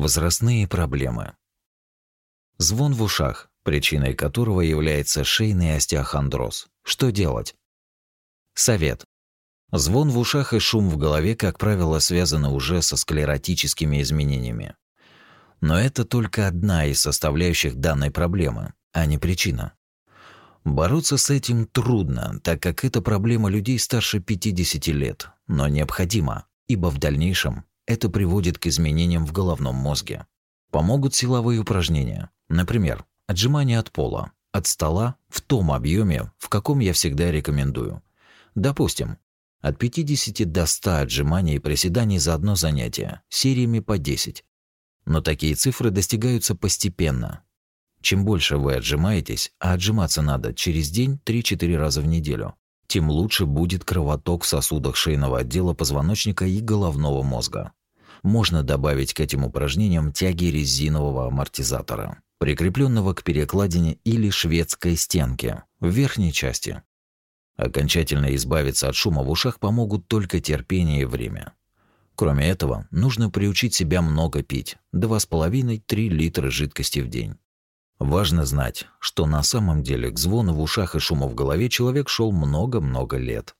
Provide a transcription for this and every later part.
Возрастные проблемы. Звон в ушах, причиной которого является шейный остеохондроз. Что делать? Совет. Звон в ушах и шум в голове, как правило, связаны уже со склеротическими изменениями. Но это только одна из составляющих данной проблемы, а не причина. Бороться с этим трудно, так как это проблема людей старше 50 лет, но необходимо, ибо в дальнейшем это приводит к изменениям в головном мозге. Помогут силовые упражнения, например, отжимания от пола, от стола в том объеме, в каком я всегда рекомендую. Допустим, от 50 до 100 отжиманий и приседаний за одно занятие, сериями по 10. Но такие цифры достигаются постепенно. Чем больше вы отжимаетесь, а отжиматься надо через день 3-4 раза в неделю, тем лучше будет кровоток в сосудах шейного отдела позвоночника и головного мозга можно добавить к этим упражнениям тяги резинового амортизатора, прикрепленного к перекладине или шведской стенке в верхней части. Окончательно избавиться от шума в ушах помогут только терпение и время. Кроме этого, нужно приучить себя много пить – 2,5-3 литра жидкости в день. Важно знать, что на самом деле к звону в ушах и шуму в голове человек шел много-много лет –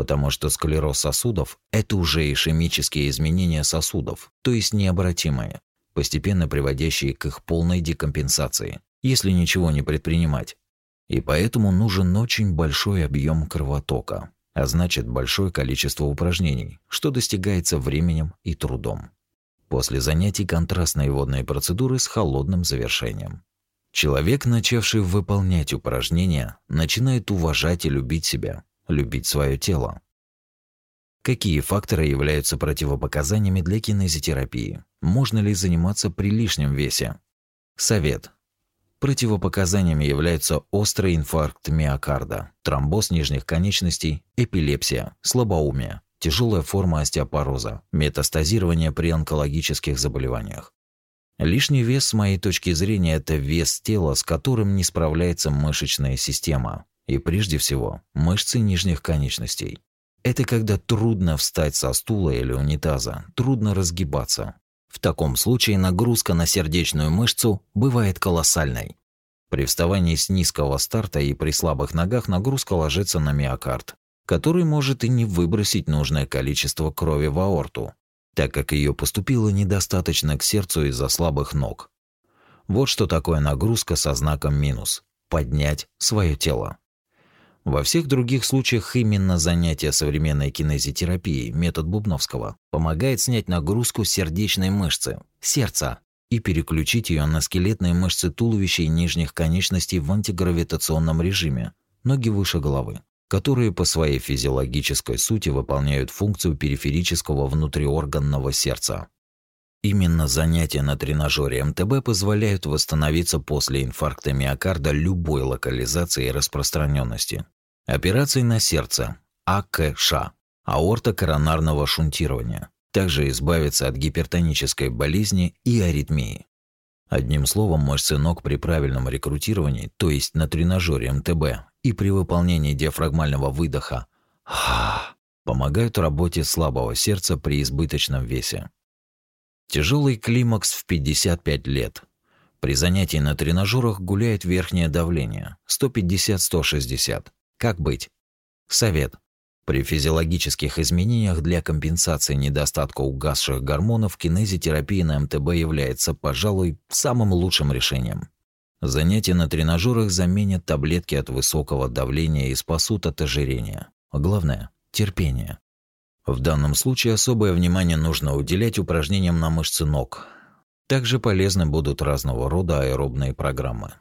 потому что склероз сосудов – это уже ишемические изменения сосудов, то есть необратимые, постепенно приводящие к их полной декомпенсации, если ничего не предпринимать. И поэтому нужен очень большой объем кровотока, а значит большое количество упражнений, что достигается временем и трудом. После занятий контрастные водные процедуры с холодным завершением. Человек, начавший выполнять упражнения, начинает уважать и любить себя, любить свое тело. Какие факторы являются противопоказаниями для кинезитерапии? Можно ли заниматься при лишнем весе? Совет. Противопоказаниями являются острый инфаркт миокарда, тромбоз нижних конечностей, эпилепсия, слабоумие, тяжелая форма остеопороза, метастазирование при онкологических заболеваниях. Лишний вес, с моей точки зрения, это вес тела, с которым не справляется мышечная система и прежде всего мышцы нижних конечностей. Это когда трудно встать со стула или унитаза, трудно разгибаться. В таком случае нагрузка на сердечную мышцу бывает колоссальной. При вставании с низкого старта и при слабых ногах нагрузка ложится на миокард, который может и не выбросить нужное количество крови в аорту, так как ее поступило недостаточно к сердцу из-за слабых ног. Вот что такое нагрузка со знаком минус поднять свое тело. Во всех других случаях именно занятие современной кинезитерапией, метод Бубновского, помогает снять нагрузку сердечной мышцы, сердца, и переключить ее на скелетные мышцы туловища и нижних конечностей в антигравитационном режиме, ноги выше головы, которые по своей физиологической сути выполняют функцию периферического внутриорганного сердца. Именно занятия на тренажере МТБ позволяют восстановиться после инфаркта миокарда любой локализации и распространенности. Операции на сердце АКШ – аортокоронарного шунтирования. Также избавиться от гипертонической болезни и аритмии. Одним словом, мышцы ног при правильном рекрутировании, то есть на тренажере МТБ, и при выполнении диафрагмального выдоха помогают работе слабого сердца при избыточном весе. Тяжелый климакс в 55 лет. При занятии на тренажерах гуляет верхнее давление 150-160. Как быть? Совет. При физиологических изменениях для компенсации недостатка угасших гормонов кинезитерапия на МТБ является, пожалуй, самым лучшим решением. Занятия на тренажерах заменят таблетки от высокого давления и спасут от ожирения. Главное терпение. В данном случае особое внимание нужно уделять упражнениям на мышцы ног. Также полезны будут разного рода аэробные программы.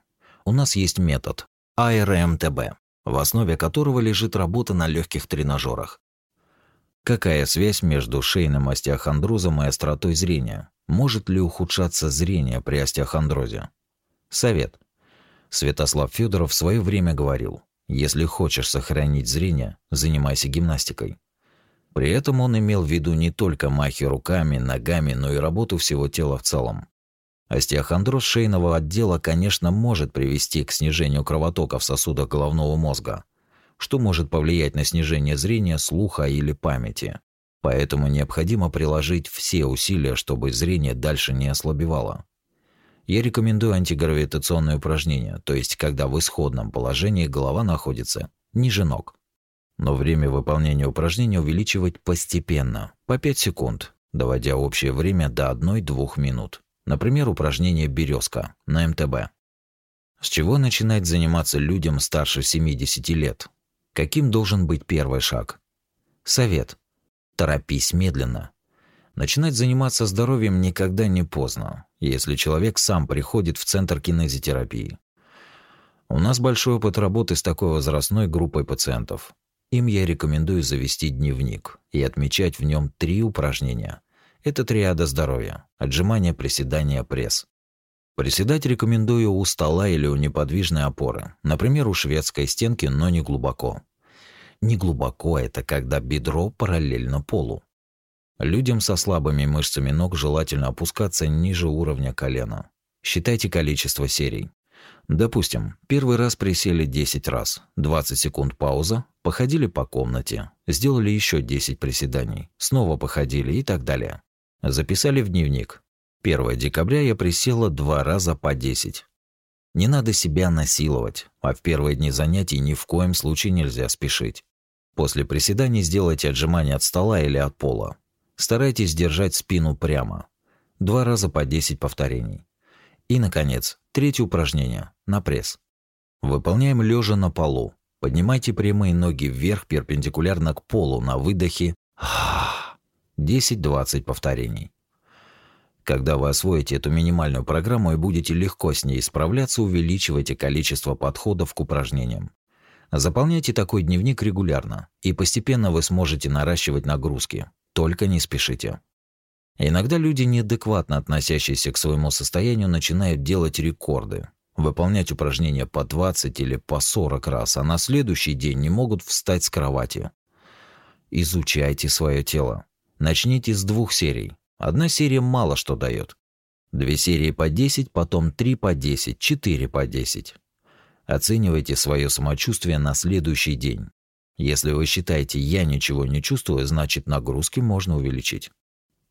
У нас есть метод АРМТБ, в основе которого лежит работа на легких тренажерах. Какая связь между шейным остеохондрозом и остротой зрения? Может ли ухудшаться зрение при остеохондрозе? Совет. Святослав Федоров в свое время говорил: если хочешь сохранить зрение, занимайся гимнастикой. При этом он имел в виду не только махи руками, ногами, но и работу всего тела в целом. Остеохондроз шейного отдела, конечно, может привести к снижению кровотока в сосудах головного мозга, что может повлиять на снижение зрения, слуха или памяти. Поэтому необходимо приложить все усилия, чтобы зрение дальше не ослабевало. Я рекомендую антигравитационные упражнения, то есть когда в исходном положении голова находится ниже ног но время выполнения упражнения увеличивать постепенно, по 5 секунд, доводя общее время до 1-2 минут. Например, упражнение «Березка» на МТБ. С чего начинать заниматься людям старше 70 лет? Каким должен быть первый шаг? Совет. Торопись медленно. Начинать заниматься здоровьем никогда не поздно, если человек сам приходит в центр кинезитерапии. У нас большой опыт работы с такой возрастной группой пациентов. Им я рекомендую завести дневник и отмечать в нем три упражнения. Это триада здоровья – отжимания, приседания, пресс. Приседать рекомендую у стола или у неподвижной опоры, например, у шведской стенки, но не глубоко. Не глубоко а – это когда бедро параллельно полу. Людям со слабыми мышцами ног желательно опускаться ниже уровня колена. Считайте количество серий. Допустим, первый раз присели 10 раз, 20 секунд пауза, походили по комнате, сделали еще 10 приседаний, снова походили и так далее. Записали в дневник. 1 декабря я присела два раза по 10. Не надо себя насиловать, а в первые дни занятий ни в коем случае нельзя спешить. После приседаний сделайте отжимания от стола или от пола. Старайтесь держать спину прямо. Два раза по 10 повторений. И, наконец, третье упражнение – на пресс. Выполняем лежа на полу. Поднимайте прямые ноги вверх перпендикулярно к полу на выдохе 10-20 повторений. Когда вы освоите эту минимальную программу и будете легко с ней справляться, увеличивайте количество подходов к упражнениям. Заполняйте такой дневник регулярно, и постепенно вы сможете наращивать нагрузки. Только не спешите. Иногда люди, неадекватно относящиеся к своему состоянию, начинают делать рекорды, выполнять упражнения по 20 или по 40 раз, а на следующий день не могут встать с кровати. Изучайте свое тело. Начните с двух серий. Одна серия мало что дает. Две серии по 10, потом 3 по 10, 4 по 10. Оценивайте свое самочувствие на следующий день. Если вы считаете «я ничего не чувствую», значит нагрузки можно увеличить.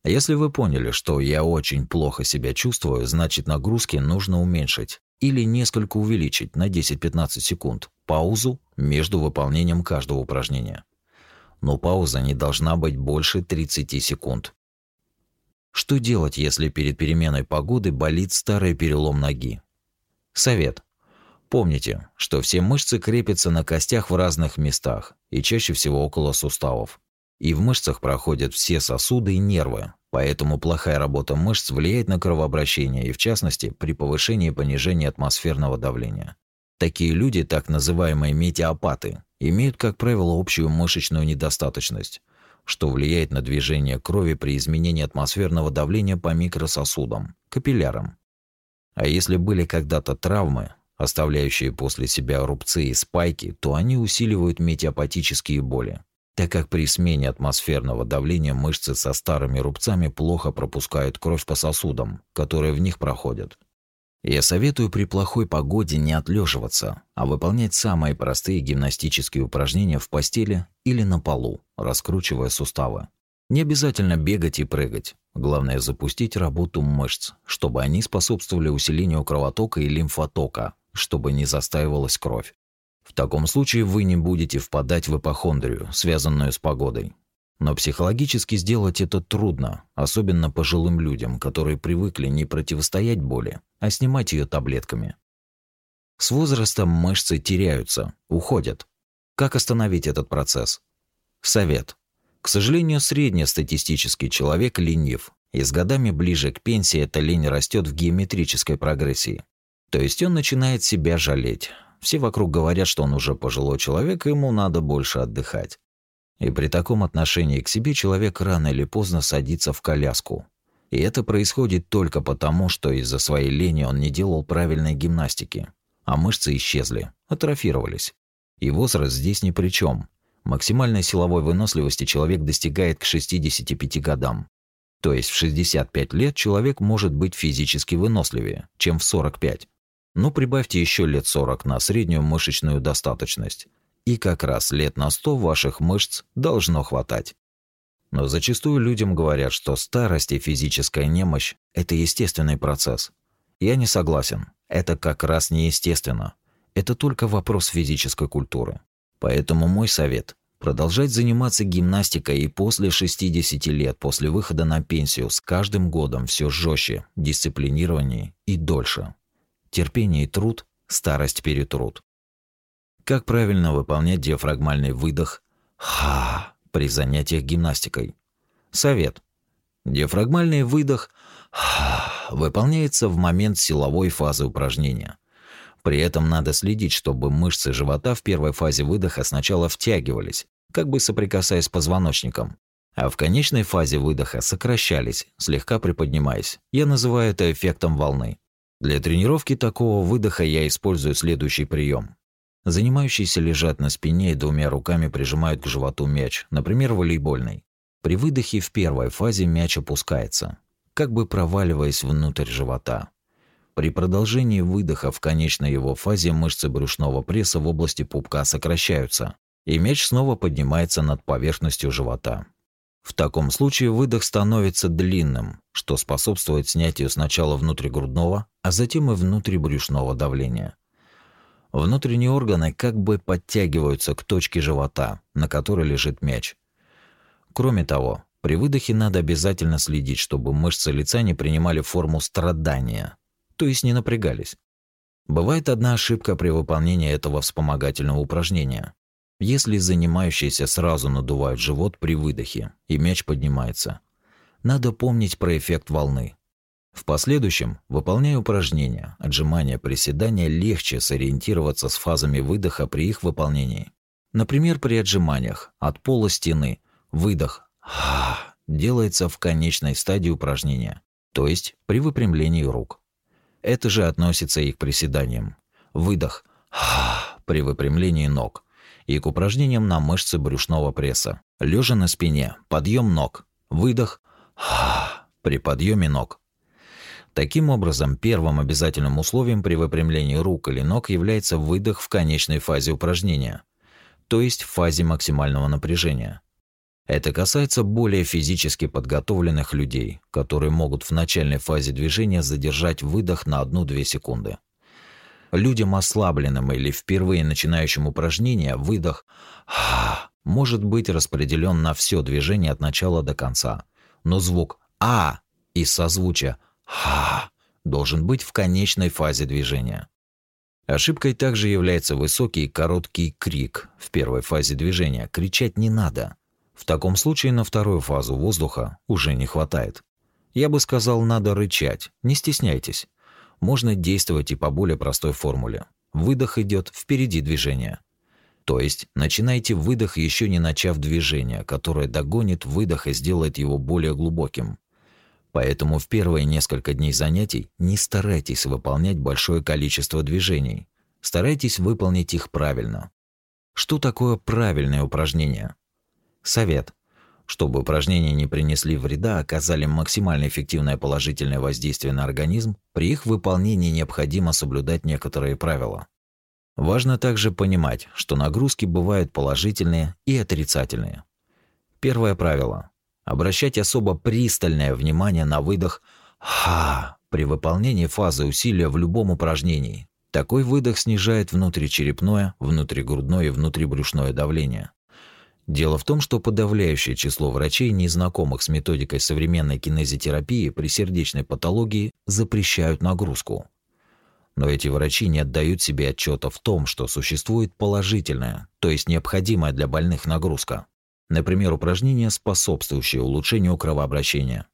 А если вы поняли, что я очень плохо себя чувствую, значит нагрузки нужно уменьшить или несколько увеличить на 10-15 секунд паузу между выполнением каждого упражнения. Но пауза не должна быть больше 30 секунд. Что делать, если перед переменой погоды болит старый перелом ноги? Совет. Помните, что все мышцы крепятся на костях в разных местах и чаще всего около суставов. И в мышцах проходят все сосуды и нервы, Поэтому плохая работа мышц влияет на кровообращение и, в частности, при повышении и понижении атмосферного давления. Такие люди, так называемые метеопаты, имеют, как правило, общую мышечную недостаточность, что влияет на движение крови при изменении атмосферного давления по микрососудам, капиллярам. А если были когда-то травмы, оставляющие после себя рубцы и спайки, то они усиливают метеопатические боли, так как при смене атмосферного давления мышцы со старыми рубцами плохо пропускают кровь по сосудам, которые в них проходят. Я советую при плохой погоде не отлеживаться, а выполнять самые простые гимнастические упражнения в постели или на полу, раскручивая суставы. Не обязательно бегать и прыгать. Главное запустить работу мышц, чтобы они способствовали усилению кровотока и лимфотока, чтобы не застаивалась кровь. В таком случае вы не будете впадать в ипохондрию, связанную с погодой. Но психологически сделать это трудно, особенно пожилым людям, которые привыкли не противостоять боли, а снимать ее таблетками. С возрастом мышцы теряются, уходят. Как остановить этот процесс? Совет. К сожалению, среднестатистический человек ленив, и с годами ближе к пенсии эта лень растет в геометрической прогрессии. То есть он начинает себя жалеть, все вокруг говорят, что он уже пожилой человек, и ему надо больше отдыхать. И при таком отношении к себе человек рано или поздно садится в коляску. И это происходит только потому, что из-за своей лени он не делал правильной гимнастики, а мышцы исчезли, атрофировались. И возраст здесь ни при чем. Максимальной силовой выносливости человек достигает к 65 годам. То есть в 65 лет человек может быть физически выносливее, чем в 45 но прибавьте еще лет 40 на среднюю мышечную достаточность, и как раз лет на 100 ваших мышц должно хватать. Но зачастую людям говорят, что старость и физическая немощь – это естественный процесс. Я не согласен. Это как раз неестественно. Это только вопрос физической культуры. Поэтому мой совет – продолжать заниматься гимнастикой и после 60 лет, после выхода на пенсию, с каждым годом все жестче, дисциплинированнее и дольше терпение и труд, старость перетрут. Как правильно выполнять диафрагмальный выдох «ха» при занятиях гимнастикой? Совет. Диафрагмальный выдох «ха» выполняется в момент силовой фазы упражнения. При этом надо следить, чтобы мышцы живота в первой фазе выдоха сначала втягивались, как бы соприкасаясь с позвоночником, а в конечной фазе выдоха сокращались, слегка приподнимаясь. Я называю это эффектом волны. Для тренировки такого выдоха я использую следующий прием. Занимающиеся лежат на спине и двумя руками прижимают к животу мяч, например, волейбольный. При выдохе в первой фазе мяч опускается, как бы проваливаясь внутрь живота. При продолжении выдоха в конечной его фазе мышцы брюшного пресса в области пупка сокращаются, и мяч снова поднимается над поверхностью живота. В таком случае выдох становится длинным, что способствует снятию сначала внутригрудного, а затем и внутрибрюшного давления. Внутренние органы как бы подтягиваются к точке живота, на которой лежит мяч. Кроме того, при выдохе надо обязательно следить, чтобы мышцы лица не принимали форму страдания, то есть не напрягались. Бывает одна ошибка при выполнении этого вспомогательного упражнения. Если занимающиеся сразу надувают живот при выдохе, и мяч поднимается. Надо помнить про эффект волны. В последующем, выполняя упражнения, отжимания, приседания, легче сориентироваться с фазами выдоха при их выполнении. Например, при отжиманиях от пола стены выдох делается в конечной стадии упражнения, то есть при выпрямлении рук. Это же относится и к приседаниям. Выдох при выпрямлении ног – и к упражнениям на мышцы брюшного пресса. Лежа на спине, подъем ног, выдох при подъеме ног. Таким образом, первым обязательным условием при выпрямлении рук или ног является выдох в конечной фазе упражнения, то есть в фазе максимального напряжения. Это касается более физически подготовленных людей, которые могут в начальной фазе движения задержать выдох на 1-2 секунды. Людям ослабленным или впервые начинающим упражнение выдох может быть распределен на все движение от начала до конца, но звук «а» и созвучие «ха» должен быть в конечной фазе движения. Ошибкой также является высокий и короткий крик в первой фазе движения. Кричать не надо. В таком случае на вторую фазу воздуха уже не хватает. Я бы сказал, надо рычать. Не стесняйтесь можно действовать и по более простой формуле. Выдох идет впереди движения. То есть начинайте выдох еще не начав движение, которое догонит выдох и сделает его более глубоким. Поэтому в первые несколько дней занятий не старайтесь выполнять большое количество движений. Старайтесь выполнить их правильно. Что такое правильное упражнение? Совет. Чтобы упражнения не принесли вреда, а оказали максимально эффективное положительное воздействие на организм, при их выполнении необходимо соблюдать некоторые правила. Важно также понимать, что нагрузки бывают положительные и отрицательные. Первое правило обращать особо пристальное внимание на выдох ха при выполнении фазы усилия в любом упражнении. Такой выдох снижает внутричерепное, внутригрудное и внутрибрюшное давление. Дело в том, что подавляющее число врачей, незнакомых с методикой современной кинезитерапии при сердечной патологии, запрещают нагрузку. Но эти врачи не отдают себе отчета в том, что существует положительная, то есть необходимая для больных нагрузка. Например, упражнения, способствующие улучшению кровообращения.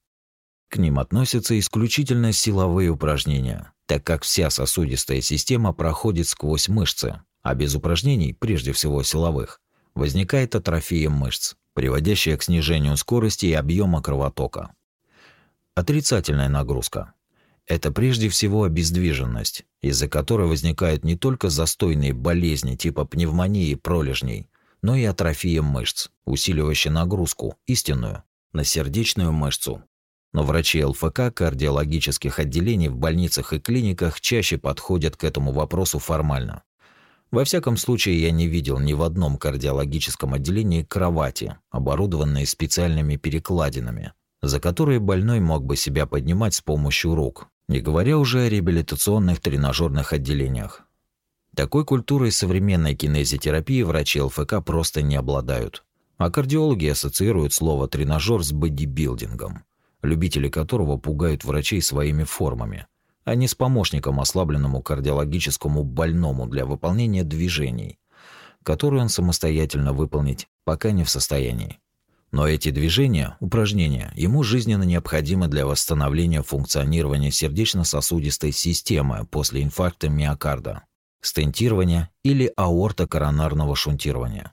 К ним относятся исключительно силовые упражнения, так как вся сосудистая система проходит сквозь мышцы, а без упражнений, прежде всего силовых, возникает атрофия мышц, приводящая к снижению скорости и объема кровотока. Отрицательная нагрузка – это прежде всего обездвиженность, из-за которой возникают не только застойные болезни типа пневмонии и пролежней, но и атрофия мышц, усиливающая нагрузку, истинную, на сердечную мышцу. Но врачи ЛФК кардиологических отделений в больницах и клиниках чаще подходят к этому вопросу формально, во всяком случае, я не видел ни в одном кардиологическом отделении кровати, оборудованной специальными перекладинами, за которые больной мог бы себя поднимать с помощью рук, не говоря уже о реабилитационных тренажерных отделениях. Такой культурой современной кинезитерапии врачи ЛФК просто не обладают. А кардиологи ассоциируют слово «тренажер» с бодибилдингом, любители которого пугают врачей своими формами – а не с помощником, ослабленному кардиологическому больному для выполнения движений, которые он самостоятельно выполнить пока не в состоянии. Но эти движения, упражнения, ему жизненно необходимы для восстановления функционирования сердечно-сосудистой системы после инфаркта миокарда, стентирования или аортокоронарного шунтирования.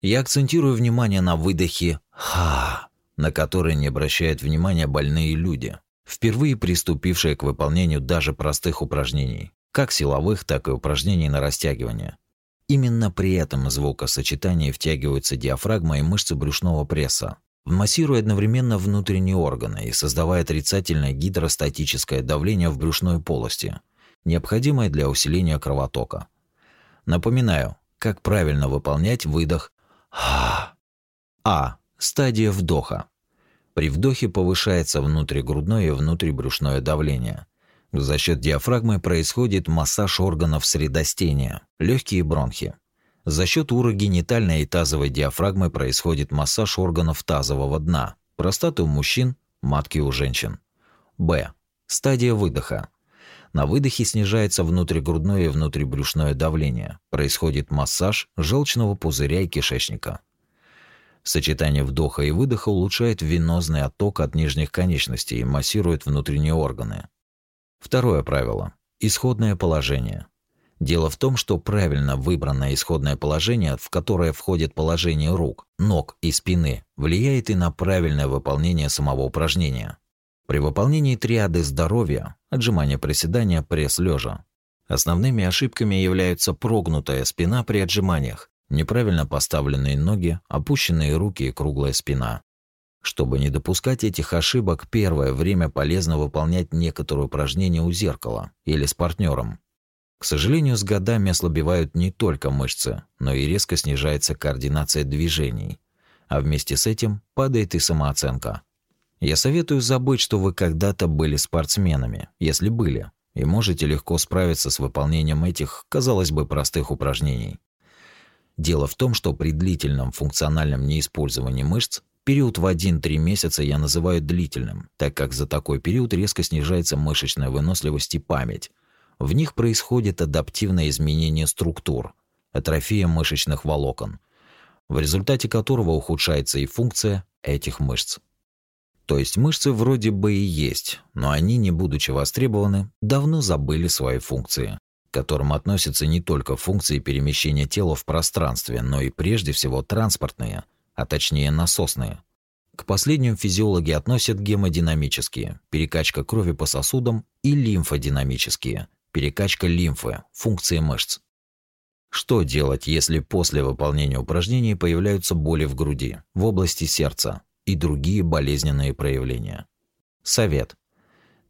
Я акцентирую внимание на выдохе «ха», на который не обращают внимания больные люди впервые приступившие к выполнению даже простых упражнений, как силовых, так и упражнений на растягивание. Именно при этом звукосочетании втягиваются диафрагма и мышцы брюшного пресса, массируя одновременно внутренние органы и создавая отрицательное гидростатическое давление в брюшной полости, необходимое для усиления кровотока. Напоминаю, как правильно выполнять выдох А. а. Стадия вдоха. При вдохе повышается внутригрудное и внутрибрюшное давление. За счет диафрагмы происходит массаж органов средостения, легкие бронхи. За счет урогенитальной и тазовой диафрагмы происходит массаж органов тазового дна, простаты у мужчин, матки у женщин. Б. Стадия выдоха. На выдохе снижается внутригрудное и внутрибрюшное давление. Происходит массаж желчного пузыря и кишечника. Сочетание вдоха и выдоха улучшает венозный отток от нижних конечностей и массирует внутренние органы. Второе правило. Исходное положение. Дело в том, что правильно выбранное исходное положение, в которое входит положение рук, ног и спины, влияет и на правильное выполнение самого упражнения. При выполнении триады здоровья, отжимания приседания, пресс лежа, основными ошибками являются прогнутая спина при отжиманиях, неправильно поставленные ноги, опущенные руки и круглая спина. Чтобы не допускать этих ошибок, первое время полезно выполнять некоторые упражнения у зеркала или с партнером. К сожалению, с годами ослабевают не только мышцы, но и резко снижается координация движений, а вместе с этим падает и самооценка. Я советую забыть, что вы когда-то были спортсменами, если были, и можете легко справиться с выполнением этих, казалось бы, простых упражнений. Дело в том, что при длительном функциональном неиспользовании мышц период в 1-3 месяца я называю длительным, так как за такой период резко снижается мышечная выносливость и память. В них происходит адаптивное изменение структур, атрофия мышечных волокон, в результате которого ухудшается и функция этих мышц. То есть мышцы вроде бы и есть, но они, не будучи востребованы, давно забыли свои функции которым относятся не только функции перемещения тела в пространстве, но и прежде всего транспортные, а точнее насосные. К последним физиологи относят гемодинамические – перекачка крови по сосудам и лимфодинамические – перекачка лимфы, функции мышц. Что делать, если после выполнения упражнений появляются боли в груди, в области сердца и другие болезненные проявления? Совет.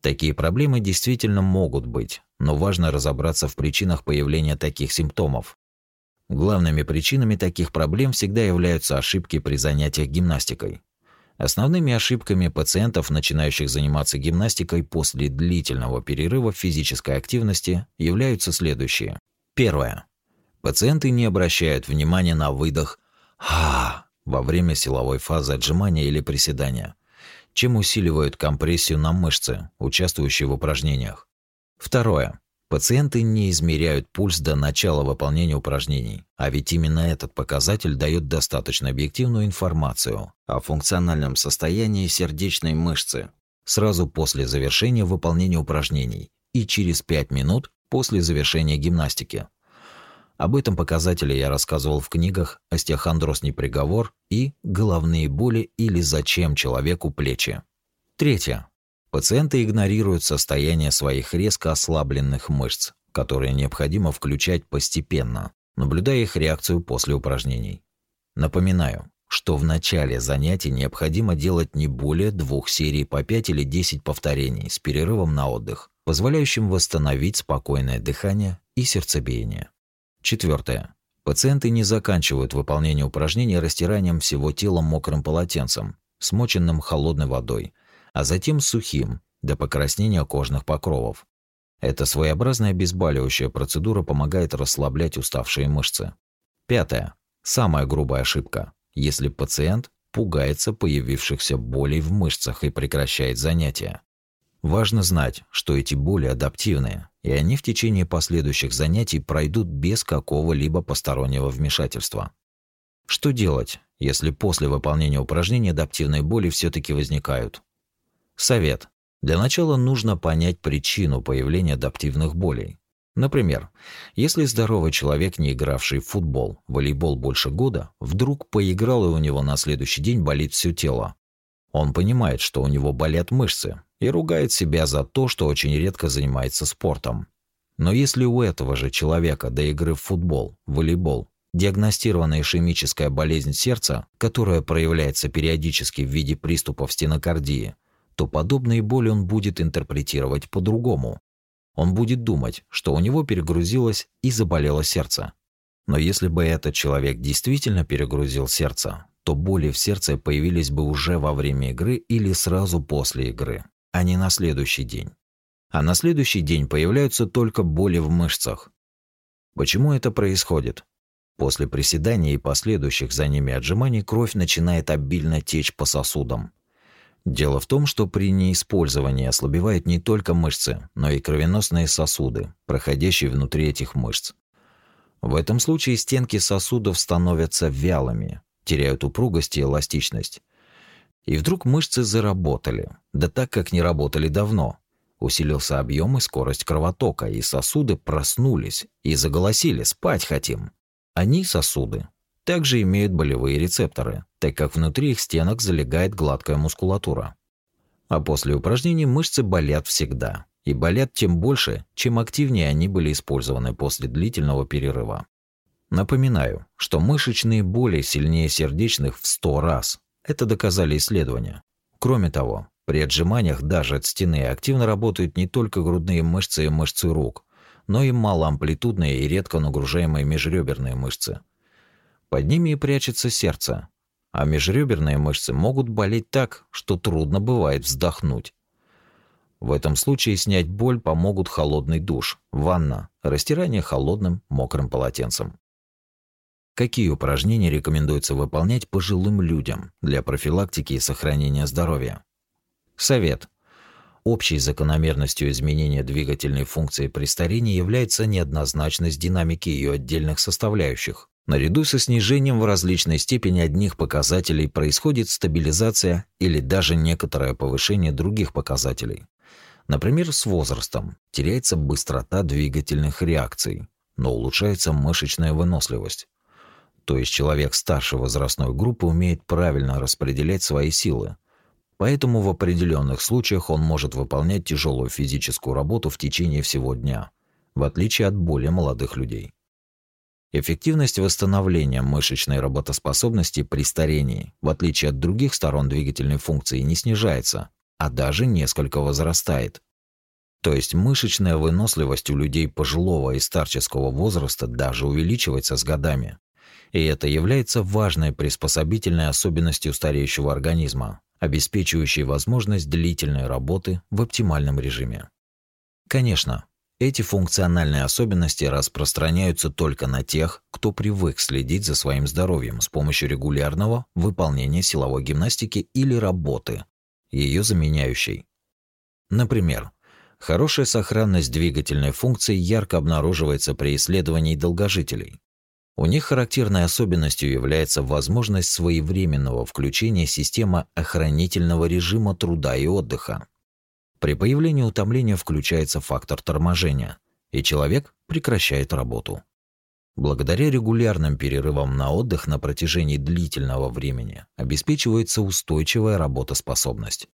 Такие проблемы действительно могут быть, но важно разобраться в причинах появления таких симптомов. Главными причинами таких проблем всегда являются ошибки при занятиях гимнастикой. Основными ошибками пациентов, начинающих заниматься гимнастикой после длительного перерыва в физической активности, являются следующие. Первое. Пациенты не обращают внимания на выдох «ха» во время силовой фазы отжимания или приседания, чем усиливают компрессию на мышцы, участвующие в упражнениях. Второе. Пациенты не измеряют пульс до начала выполнения упражнений, а ведь именно этот показатель дает достаточно объективную информацию о функциональном состоянии сердечной мышцы сразу после завершения выполнения упражнений и через 5 минут после завершения гимнастики. Об этом показателе я рассказывал в книгах «Остеохондроз не приговор» и «Головные боли или зачем человеку плечи». Третье. Пациенты игнорируют состояние своих резко ослабленных мышц, которые необходимо включать постепенно, наблюдая их реакцию после упражнений. Напоминаю, что в начале занятий необходимо делать не более двух серий по 5 или 10 повторений с перерывом на отдых, позволяющим восстановить спокойное дыхание и сердцебиение. Четвертое. Пациенты не заканчивают выполнение упражнений растиранием всего тела мокрым полотенцем, смоченным холодной водой – а затем сухим, до покраснения кожных покровов. Эта своеобразная обезболивающая процедура помогает расслаблять уставшие мышцы. Пятое. Самая грубая ошибка. Если пациент пугается появившихся болей в мышцах и прекращает занятия. Важно знать, что эти боли адаптивные, и они в течение последующих занятий пройдут без какого-либо постороннего вмешательства. Что делать, если после выполнения упражнений адаптивные боли все таки возникают? Совет. Для начала нужно понять причину появления адаптивных болей. Например, если здоровый человек, не игравший в футбол, волейбол больше года, вдруг поиграл и у него на следующий день болит все тело. Он понимает, что у него болят мышцы, и ругает себя за то, что очень редко занимается спортом. Но если у этого же человека до игры в футбол, волейбол, диагностирована ишемическая болезнь сердца, которая проявляется периодически в виде приступов стенокардии – то подобные боли он будет интерпретировать по-другому. Он будет думать, что у него перегрузилось и заболело сердце. Но если бы этот человек действительно перегрузил сердце, то боли в сердце появились бы уже во время игры или сразу после игры, а не на следующий день. А на следующий день появляются только боли в мышцах. Почему это происходит? После приседания и последующих за ними отжиманий кровь начинает обильно течь по сосудам, Дело в том, что при неиспользовании ослабевают не только мышцы, но и кровеносные сосуды, проходящие внутри этих мышц. В этом случае стенки сосудов становятся вялыми, теряют упругость и эластичность. И вдруг мышцы заработали, да так, как не работали давно. Усилился объем и скорость кровотока, и сосуды проснулись и заголосили «спать хотим». Они, сосуды, также имеют болевые рецепторы, так как внутри их стенок залегает гладкая мускулатура. А после упражнений мышцы болят всегда. И болят тем больше, чем активнее они были использованы после длительного перерыва. Напоминаю, что мышечные боли сильнее сердечных в 100 раз. Это доказали исследования. Кроме того, при отжиманиях даже от стены активно работают не только грудные мышцы и мышцы рук, но и малоамплитудные и редко нагружаемые межреберные мышцы – под ними и прячется сердце, а межреберные мышцы могут болеть так, что трудно бывает вздохнуть. В этом случае снять боль помогут холодный душ, ванна, растирание холодным мокрым полотенцем. Какие упражнения рекомендуется выполнять пожилым людям для профилактики и сохранения здоровья? Совет. Общей закономерностью изменения двигательной функции при старении является неоднозначность динамики ее отдельных составляющих. Наряду со снижением в различной степени одних показателей происходит стабилизация или даже некоторое повышение других показателей. Например, с возрастом теряется быстрота двигательных реакций, но улучшается мышечная выносливость. То есть человек старше возрастной группы умеет правильно распределять свои силы. Поэтому в определенных случаях он может выполнять тяжелую физическую работу в течение всего дня, в отличие от более молодых людей. Эффективность восстановления мышечной работоспособности при старении, в отличие от других сторон двигательной функции, не снижается, а даже несколько возрастает. То есть мышечная выносливость у людей пожилого и старческого возраста даже увеличивается с годами. И это является важной приспособительной особенностью стареющего организма, обеспечивающей возможность длительной работы в оптимальном режиме. Конечно, эти функциональные особенности распространяются только на тех, кто привык следить за своим здоровьем с помощью регулярного выполнения силовой гимнастики или работы, ее заменяющей. Например, хорошая сохранность двигательной функции ярко обнаруживается при исследовании долгожителей. У них характерной особенностью является возможность своевременного включения системы охранительного режима труда и отдыха, при появлении утомления включается фактор торможения, и человек прекращает работу. Благодаря регулярным перерывам на отдых на протяжении длительного времени обеспечивается устойчивая работоспособность.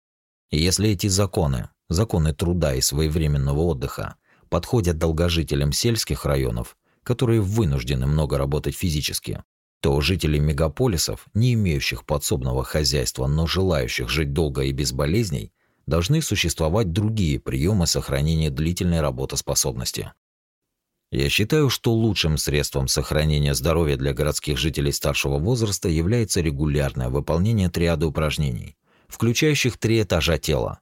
И если эти законы, законы труда и своевременного отдыха, подходят долгожителям сельских районов, которые вынуждены много работать физически, то жители мегаполисов, не имеющих подсобного хозяйства, но желающих жить долго и без болезней, должны существовать другие приемы сохранения длительной работоспособности. Я считаю, что лучшим средством сохранения здоровья для городских жителей старшего возраста является регулярное выполнение триады упражнений, включающих три этажа тела: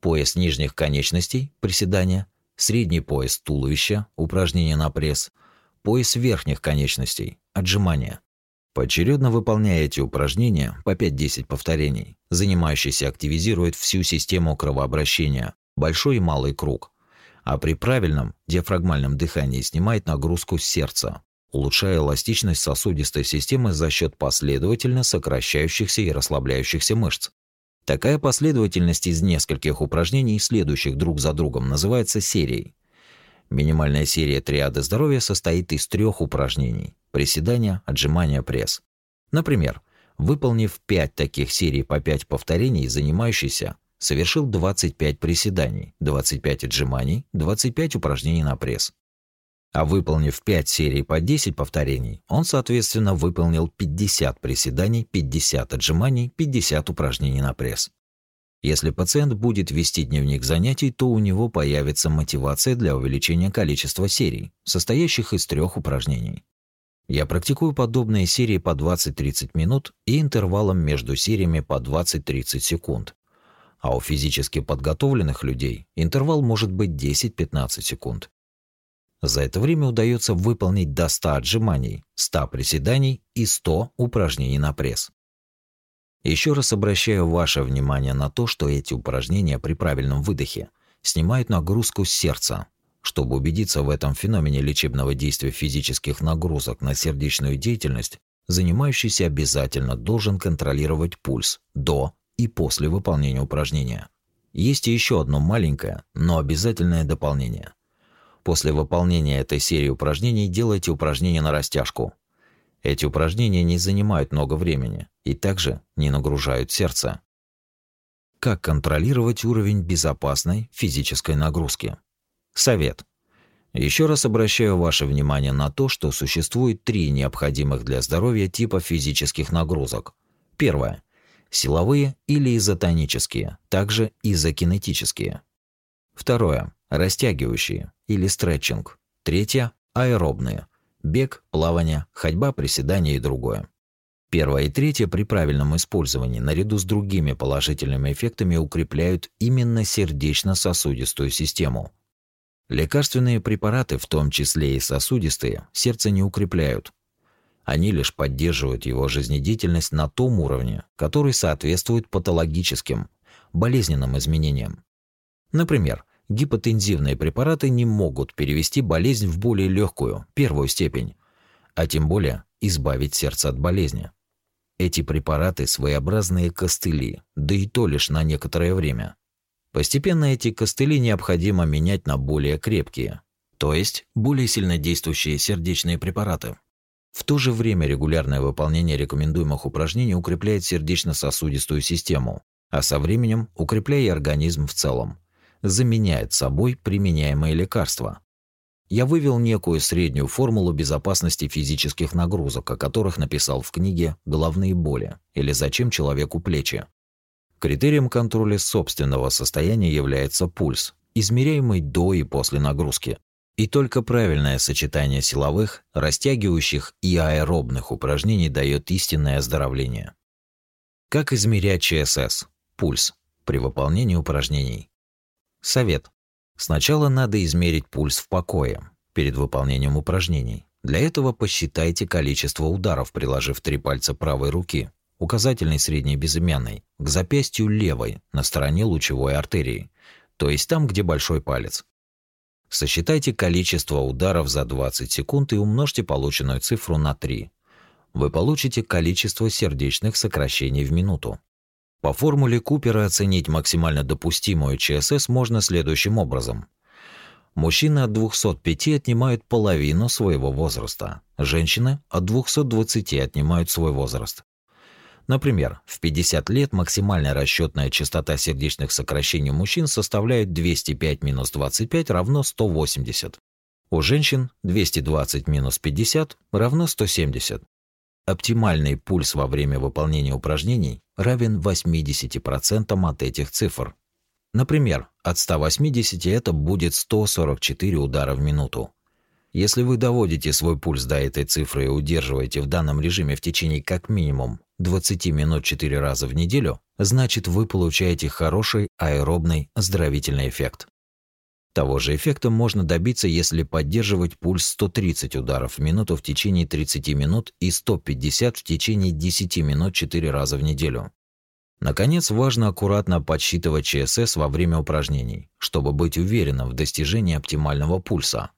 пояс нижних конечностей, приседания, средний пояс туловища, упражнения на пресс, пояс верхних конечностей, отжимания. Поочередно выполняя эти упражнения по 5-10 повторений, занимающийся активизирует всю систему кровообращения, большой и малый круг, а при правильном диафрагмальном дыхании снимает нагрузку с сердца, улучшая эластичность сосудистой системы за счет последовательно сокращающихся и расслабляющихся мышц. Такая последовательность из нескольких упражнений, следующих друг за другом, называется серией. Минимальная серия триады здоровья состоит из трех упражнений – приседания, отжимания, пресс. Например, выполнив 5 таких серий по 5 повторений, занимающийся совершил 25 приседаний, 25 отжиманий, 25 упражнений на пресс. А выполнив 5 серий по 10 повторений, он, соответственно, выполнил 50 приседаний, 50 отжиманий, 50 упражнений на пресс. Если пациент будет вести дневник занятий, то у него появится мотивация для увеличения количества серий, состоящих из трех упражнений. Я практикую подобные серии по 20-30 минут и интервалом между сериями по 20-30 секунд. А у физически подготовленных людей интервал может быть 10-15 секунд. За это время удается выполнить до 100 отжиманий, 100 приседаний и 100 упражнений на пресс. Еще раз обращаю ваше внимание на то, что эти упражнения при правильном выдохе снимают нагрузку с сердца. Чтобы убедиться в этом феномене лечебного действия физических нагрузок на сердечную деятельность, занимающийся обязательно должен контролировать пульс до и после выполнения упражнения. Есть еще одно маленькое, но обязательное дополнение. После выполнения этой серии упражнений делайте упражнения на растяжку – эти упражнения не занимают много времени и также не нагружают сердце. Как контролировать уровень безопасной физической нагрузки? Совет. Еще раз обращаю ваше внимание на то, что существует три необходимых для здоровья типа физических нагрузок. Первое силовые или изотонические, также изокинетические. Второе растягивающие или стретчинг. Третье аэробные бег, плавание, ходьба, приседания и другое. Первое и третье при правильном использовании наряду с другими положительными эффектами укрепляют именно сердечно-сосудистую систему. Лекарственные препараты, в том числе и сосудистые, сердце не укрепляют. Они лишь поддерживают его жизнедеятельность на том уровне, который соответствует патологическим, болезненным изменениям. Например, гипотензивные препараты не могут перевести болезнь в более легкую, первую степень, а тем более избавить сердце от болезни. Эти препараты своеобразные костыли, да и то лишь на некоторое время. Постепенно эти костыли необходимо менять на более крепкие, то есть более сильнодействующие сердечные препараты. В то же время регулярное выполнение рекомендуемых упражнений укрепляет сердечно-сосудистую систему, а со временем укрепляя организм в целом заменяет собой применяемое лекарство. Я вывел некую среднюю формулу безопасности физических нагрузок, о которых написал в книге «Головные боли» или «Зачем человеку плечи». Критерием контроля собственного состояния является пульс, измеряемый до и после нагрузки. И только правильное сочетание силовых, растягивающих и аэробных упражнений дает истинное оздоровление. Как измерять ЧСС – пульс при выполнении упражнений? Совет. Сначала надо измерить пульс в покое перед выполнением упражнений. Для этого посчитайте количество ударов, приложив три пальца правой руки, (указательный, средний, безымянный) к запястью левой на стороне лучевой артерии, то есть там, где большой палец. Сосчитайте количество ударов за 20 секунд и умножьте полученную цифру на 3. Вы получите количество сердечных сокращений в минуту. По формуле Купера оценить максимально допустимую ЧСС можно следующим образом. Мужчины от 205 отнимают половину своего возраста. Женщины от 220 отнимают свой возраст. Например, в 50 лет максимальная расчетная частота сердечных сокращений у мужчин составляет 205 минус 25 равно 180. У женщин 220 минус 50 равно 170. Оптимальный пульс во время выполнения упражнений равен 80% от этих цифр. Например, от 180 это будет 144 удара в минуту. Если вы доводите свой пульс до этой цифры и удерживаете в данном режиме в течение как минимум 20 минут 4 раза в неделю, значит вы получаете хороший аэробный оздоровительный эффект. Того же эффекта можно добиться, если поддерживать пульс 130 ударов в минуту в течение 30 минут и 150 в течение 10 минут 4 раза в неделю. Наконец, важно аккуратно подсчитывать ЧСС во время упражнений, чтобы быть уверенным в достижении оптимального пульса.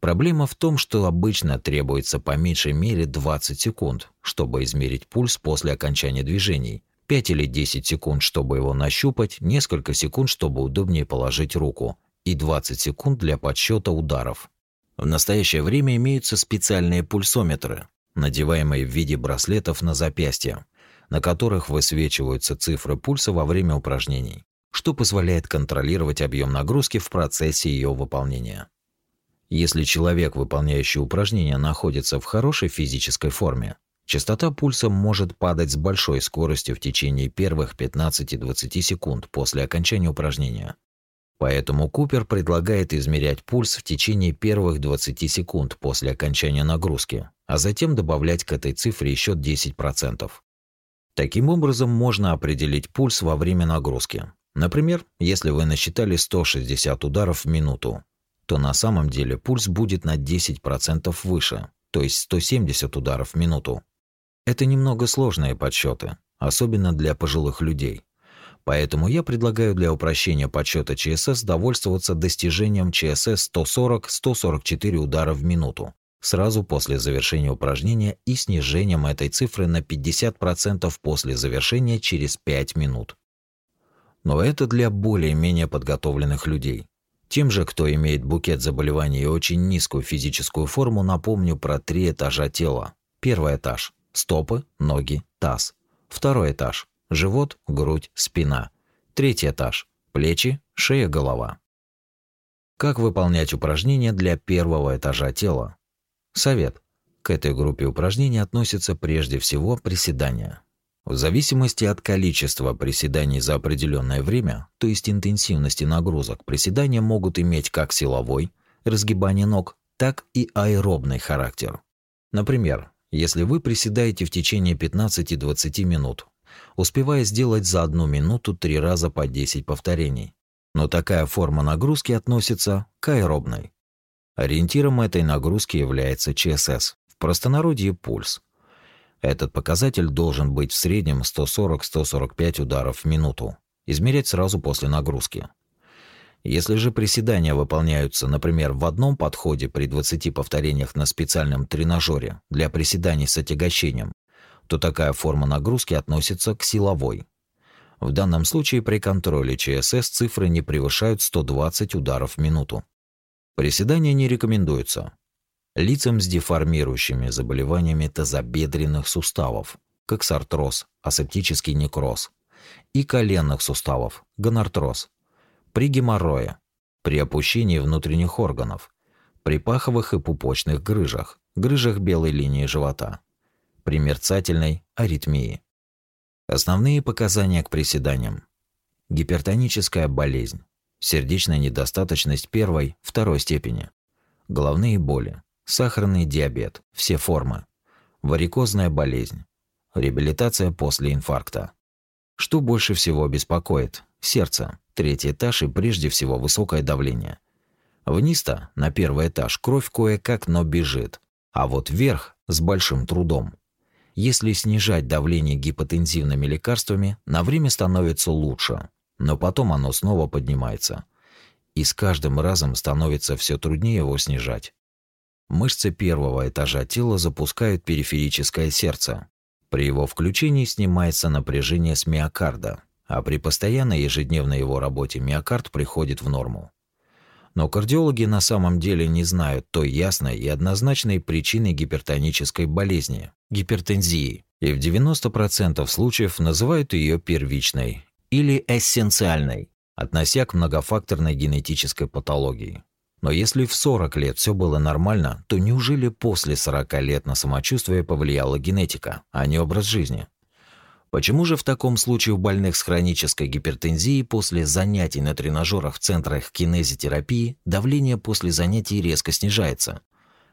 Проблема в том, что обычно требуется по меньшей мере 20 секунд, чтобы измерить пульс после окончания движений, 5 или 10 секунд, чтобы его нащупать, несколько секунд, чтобы удобнее положить руку, и 20 секунд для подсчета ударов. В настоящее время имеются специальные пульсометры, надеваемые в виде браслетов на запястье, на которых высвечиваются цифры пульса во время упражнений, что позволяет контролировать объем нагрузки в процессе ее выполнения. Если человек, выполняющий упражнение, находится в хорошей физической форме, частота пульса может падать с большой скоростью в течение первых 15-20 секунд после окончания упражнения, Поэтому Купер предлагает измерять пульс в течение первых 20 секунд после окончания нагрузки, а затем добавлять к этой цифре еще 10%. Таким образом можно определить пульс во время нагрузки. Например, если вы насчитали 160 ударов в минуту, то на самом деле пульс будет на 10% выше, то есть 170 ударов в минуту. Это немного сложные подсчеты, особенно для пожилых людей, Поэтому я предлагаю для упрощения подсчета ЧСС довольствоваться достижением ЧСС 140-144 удара в минуту сразу после завершения упражнения и снижением этой цифры на 50% после завершения через 5 минут. Но это для более-менее подготовленных людей. Тем же, кто имеет букет заболеваний и очень низкую физическую форму, напомню про три этажа тела. Первый этаж – стопы, ноги, таз. Второй этаж живот, грудь, спина. Третий этаж. Плечи, шея, голова. Как выполнять упражнения для первого этажа тела? Совет. К этой группе упражнений относятся прежде всего приседания. В зависимости от количества приседаний за определенное время, то есть интенсивности нагрузок, приседания могут иметь как силовой, разгибание ног, так и аэробный характер. Например, если вы приседаете в течение 15-20 минут, успевая сделать за одну минуту три раза по 10 повторений. Но такая форма нагрузки относится к аэробной. Ориентиром этой нагрузки является ЧСС, в простонародье пульс. Этот показатель должен быть в среднем 140-145 ударов в минуту. Измерять сразу после нагрузки. Если же приседания выполняются, например, в одном подходе при 20 повторениях на специальном тренажере для приседаний с отягощением, то такая форма нагрузки относится к силовой. В данном случае при контроле ЧСС цифры не превышают 120 ударов в минуту. Приседания не рекомендуются. Лицам с деформирующими заболеваниями тазобедренных суставов, как сартроз, асептический некроз, и коленных суставов, гонартроз, при геморрое, при опущении внутренних органов, при паховых и пупочных грыжах, грыжах белой линии живота, при мерцательной аритмии. Основные показания к приседаниям. Гипертоническая болезнь, сердечная недостаточность первой, второй степени, головные боли, сахарный диабет, все формы, варикозная болезнь, реабилитация после инфаркта. Что больше всего беспокоит? Сердце, третий этаж и прежде всего высокое давление. Вниз-то, на первый этаж, кровь кое-как, но бежит, а вот вверх с большим трудом – если снижать давление гипотензивными лекарствами, на время становится лучше, но потом оно снова поднимается. И с каждым разом становится все труднее его снижать. Мышцы первого этажа тела запускают периферическое сердце. При его включении снимается напряжение с миокарда, а при постоянной ежедневной его работе миокард приходит в норму. Но кардиологи на самом деле не знают той ясной и однозначной причины гипертонической болезни – гипертензии, и в 90% случаев называют ее первичной или эссенциальной, относя к многофакторной генетической патологии. Но если в 40 лет все было нормально, то неужели после 40 лет на самочувствие повлияла генетика, а не образ жизни? Почему же в таком случае у больных с хронической гипертензией после занятий на тренажерах в центрах кинезитерапии давление после занятий резко снижается?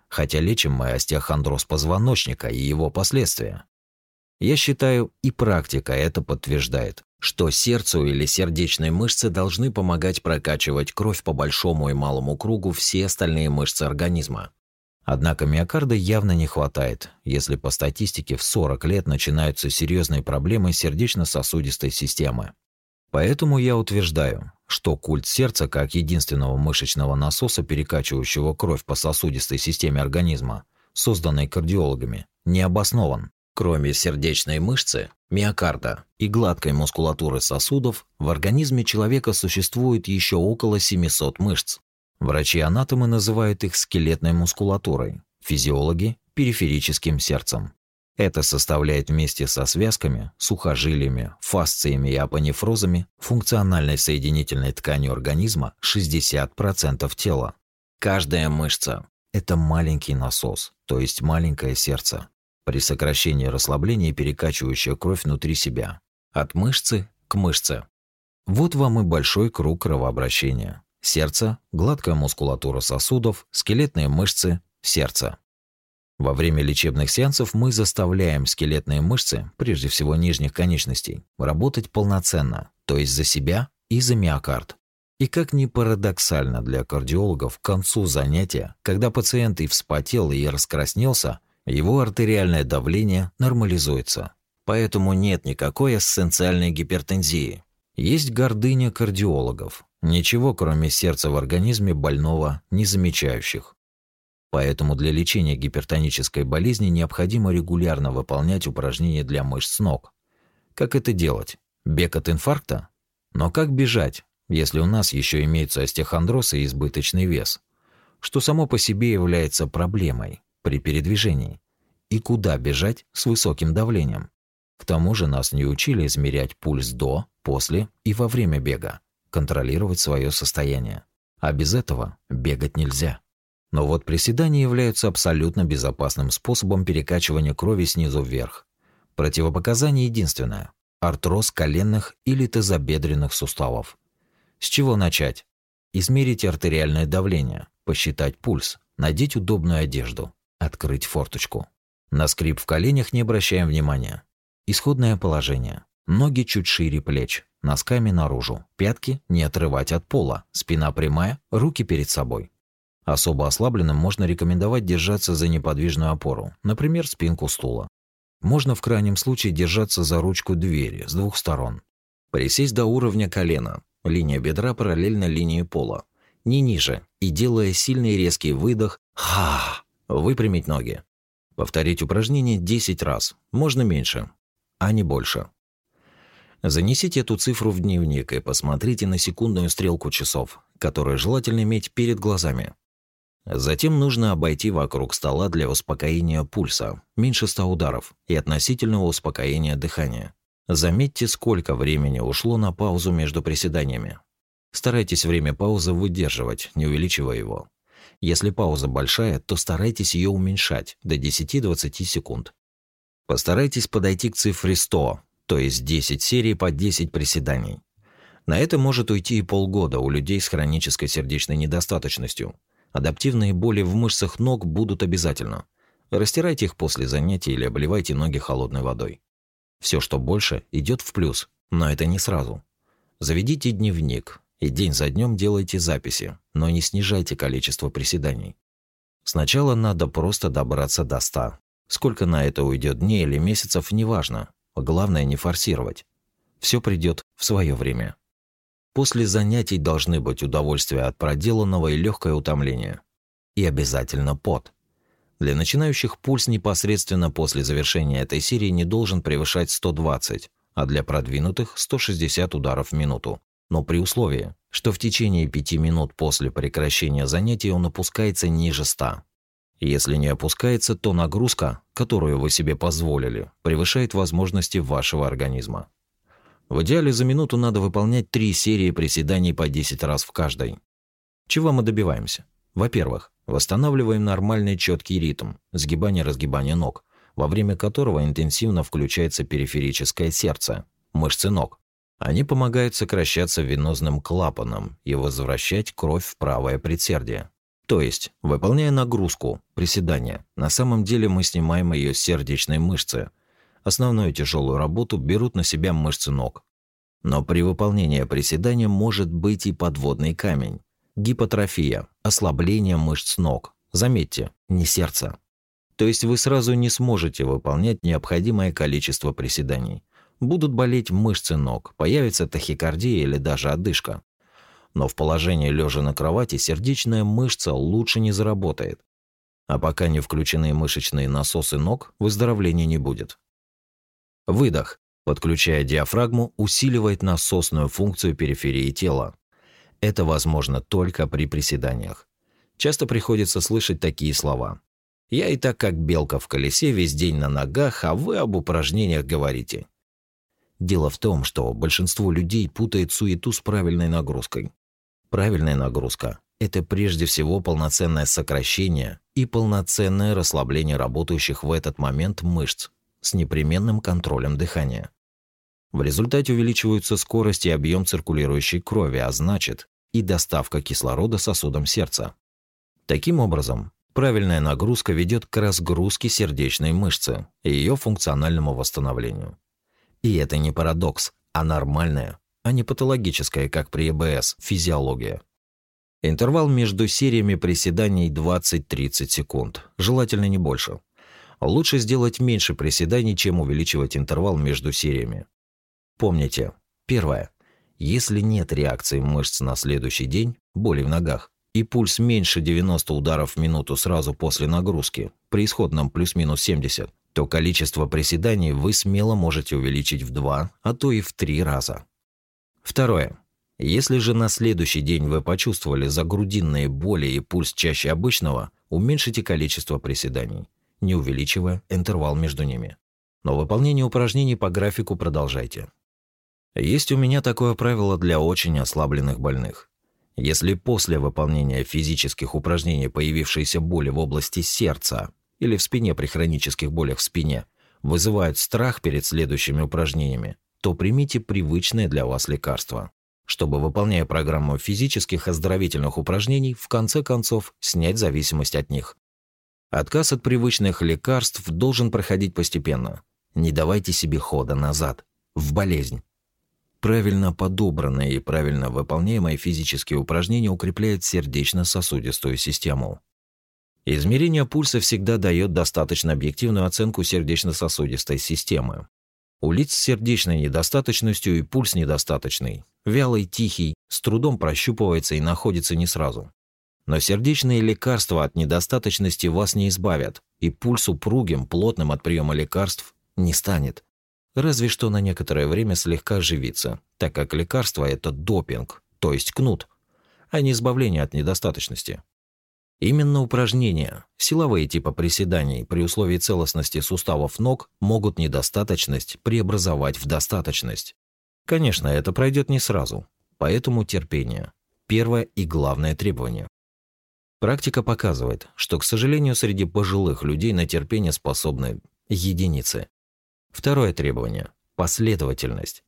Хотя лечим мы остеохондроз позвоночника и его последствия. Я считаю, и практика это подтверждает, что сердцу или сердечной мышце должны помогать прокачивать кровь по большому и малому кругу все остальные мышцы организма. Однако миокарда явно не хватает, если по статистике в 40 лет начинаются серьезные проблемы сердечно-сосудистой системы. Поэтому я утверждаю, что культ сердца как единственного мышечного насоса, перекачивающего кровь по сосудистой системе организма, созданный кардиологами, не обоснован. Кроме сердечной мышцы, миокарда и гладкой мускулатуры сосудов, в организме человека существует еще около 700 мышц, Врачи анатомы называют их скелетной мускулатурой, физиологи – периферическим сердцем. Это составляет вместе со связками, сухожилиями, фасциями и апонефрозами функциональной соединительной ткани организма 60% тела. Каждая мышца – это маленький насос, то есть маленькое сердце. При сокращении расслабления перекачивающая кровь внутри себя. От мышцы к мышце. Вот вам и большой круг кровообращения сердца, гладкая мускулатура сосудов, скелетные мышцы, сердца. Во время лечебных сеансов мы заставляем скелетные мышцы, прежде всего нижних конечностей, работать полноценно, то есть за себя и за миокард. И как ни парадоксально для кардиологов, к концу занятия, когда пациент и вспотел, и раскраснелся, его артериальное давление нормализуется. Поэтому нет никакой эссенциальной гипертензии. Есть гордыня кардиологов, Ничего, кроме сердца в организме больного, не замечающих. Поэтому для лечения гипертонической болезни необходимо регулярно выполнять упражнения для мышц ног. Как это делать? Бег от инфаркта? Но как бежать, если у нас еще имеются остеохондроз и избыточный вес? Что само по себе является проблемой при передвижении. И куда бежать с высоким давлением? К тому же нас не учили измерять пульс до, после и во время бега контролировать свое состояние. А без этого бегать нельзя. Но вот приседания являются абсолютно безопасным способом перекачивания крови снизу вверх. Противопоказание единственное – артроз коленных или тазобедренных суставов. С чего начать? Измерить артериальное давление, посчитать пульс, надеть удобную одежду, открыть форточку. На скрип в коленях не обращаем внимания. Исходное положение. Ноги чуть шире плеч, носками наружу, пятки не отрывать от пола, спина прямая, руки перед собой. Особо ослабленным можно рекомендовать держаться за неподвижную опору, например, спинку стула. Можно в крайнем случае держаться за ручку двери с двух сторон. Присесть до уровня колена, линия бедра параллельно линии пола, не ниже, и делая сильный резкий выдох «Ха!» выпрямить ноги. Повторить упражнение 10 раз, можно меньше, а не больше. Занесите эту цифру в дневник и посмотрите на секундную стрелку часов, которые желательно иметь перед глазами. Затем нужно обойти вокруг стола для успокоения пульса, меньше 100 ударов, и относительного успокоения дыхания. Заметьте, сколько времени ушло на паузу между приседаниями. Старайтесь время паузы выдерживать, не увеличивая его. Если пауза большая, то старайтесь ее уменьшать до 10-20 секунд. Постарайтесь подойти к цифре 100 то есть 10 серий по 10 приседаний. На это может уйти и полгода у людей с хронической сердечной недостаточностью. Адаптивные боли в мышцах ног будут обязательно. Растирайте их после занятий или обливайте ноги холодной водой. Все, что больше, идет в плюс, но это не сразу. Заведите дневник и день за днем делайте записи, но не снижайте количество приседаний. Сначала надо просто добраться до 100. Сколько на это уйдет дней или месяцев, неважно. Главное не форсировать. Все придет в свое время. После занятий должны быть удовольствие от проделанного и легкое утомление. И обязательно пот. Для начинающих пульс непосредственно после завершения этой серии не должен превышать 120, а для продвинутых 160 ударов в минуту. Но при условии, что в течение 5 минут после прекращения занятий он опускается ниже 100. Если не опускается, то нагрузка, которую вы себе позволили, превышает возможности вашего организма. В идеале за минуту надо выполнять три серии приседаний по 10 раз в каждой. Чего мы добиваемся? Во-первых, восстанавливаем нормальный четкий ритм сгибания-разгибания ног, во время которого интенсивно включается периферическое сердце, мышцы ног. Они помогают сокращаться венозным клапанам и возвращать кровь в правое предсердие. То есть, выполняя нагрузку, приседания, на самом деле мы снимаем ее с сердечной мышцы. Основную тяжелую работу берут на себя мышцы ног. Но при выполнении приседания может быть и подводный камень. Гипотрофия, ослабление мышц ног. Заметьте, не сердце. То есть вы сразу не сможете выполнять необходимое количество приседаний. Будут болеть мышцы ног, появится тахикардия или даже одышка но в положении лежа на кровати сердечная мышца лучше не заработает. А пока не включены мышечные насосы ног, выздоровления не будет. Выдох, подключая диафрагму, усиливает насосную функцию периферии тела. Это возможно только при приседаниях. Часто приходится слышать такие слова. «Я и так как белка в колесе, весь день на ногах, а вы об упражнениях говорите». Дело в том, что большинство людей путает суету с правильной нагрузкой. Правильная нагрузка – это прежде всего полноценное сокращение и полноценное расслабление работающих в этот момент мышц с непременным контролем дыхания. В результате увеличиваются скорость и объем циркулирующей крови, а значит, и доставка кислорода сосудам сердца. Таким образом, правильная нагрузка ведет к разгрузке сердечной мышцы и ее функциональному восстановлению. И это не парадокс, а нормальное, а не патологическая, как при ЭБС, физиология. Интервал между сериями приседаний 20-30 секунд, желательно не больше. Лучше сделать меньше приседаний, чем увеличивать интервал между сериями. Помните, первое. Если нет реакции мышц на следующий день, боли в ногах, и пульс меньше 90 ударов в минуту сразу после нагрузки, при исходном плюс-минус 70, то количество приседаний вы смело можете увеличить в 2, а то и в 3 раза. Второе. Если же на следующий день вы почувствовали загрудинные боли и пульс чаще обычного, уменьшите количество приседаний, не увеличивая интервал между ними. Но выполнение упражнений по графику продолжайте. Есть у меня такое правило для очень ослабленных больных. Если после выполнения физических упражнений появившиеся боли в области сердца или в спине при хронических болях в спине вызывают страх перед следующими упражнениями, то примите привычное для вас лекарство, чтобы, выполняя программу физических оздоровительных упражнений, в конце концов снять зависимость от них. Отказ от привычных лекарств должен проходить постепенно. Не давайте себе хода назад, в болезнь. Правильно подобранные и правильно выполняемые физические упражнения укрепляют сердечно-сосудистую систему. Измерение пульса всегда дает достаточно объективную оценку сердечно-сосудистой системы. Улиц с сердечной недостаточностью и пульс недостаточный. Вялый, тихий, с трудом прощупывается и находится не сразу. Но сердечные лекарства от недостаточности вас не избавят, и пульс упругим, плотным от приема лекарств не станет. Разве что на некоторое время слегка оживится, так как лекарство – это допинг, то есть кнут, а не избавление от недостаточности. Именно упражнения, силовые типа приседаний при условии целостности суставов ног могут недостаточность преобразовать в достаточность. Конечно, это пройдет не сразу, поэтому терпение – первое и главное требование. Практика показывает, что, к сожалению, среди пожилых людей на терпение способны единицы. Второе требование – последовательность.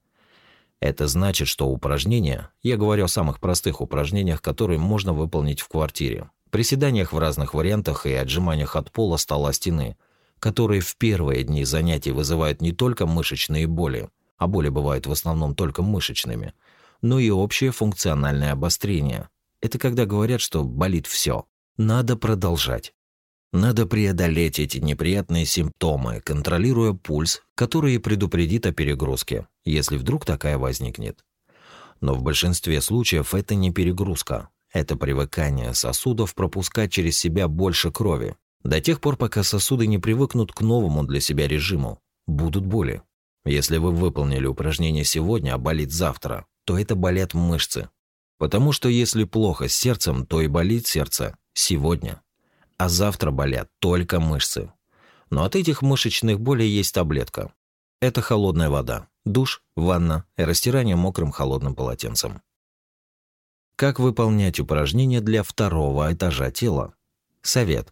Это значит, что упражнения, я говорю о самых простых упражнениях, которые можно выполнить в квартире, приседаниях в разных вариантах и отжиманиях от пола стола стены, которые в первые дни занятий вызывают не только мышечные боли, а боли бывают в основном только мышечными, но и общее функциональное обострение. Это когда говорят, что болит все. Надо продолжать. Надо преодолеть эти неприятные симптомы, контролируя пульс, который предупредит о перегрузке, если вдруг такая возникнет. Но в большинстве случаев это не перегрузка, это привыкание сосудов пропускать через себя больше крови. До тех пор, пока сосуды не привыкнут к новому для себя режиму, будут боли. Если вы выполнили упражнение сегодня, а болит завтра, то это болят мышцы. Потому что если плохо с сердцем, то и болит сердце сегодня. А завтра болят только мышцы. Но от этих мышечных болей есть таблетка. Это холодная вода, душ, ванна и растирание мокрым холодным полотенцем. Как выполнять упражнения для второго этажа тела? Совет.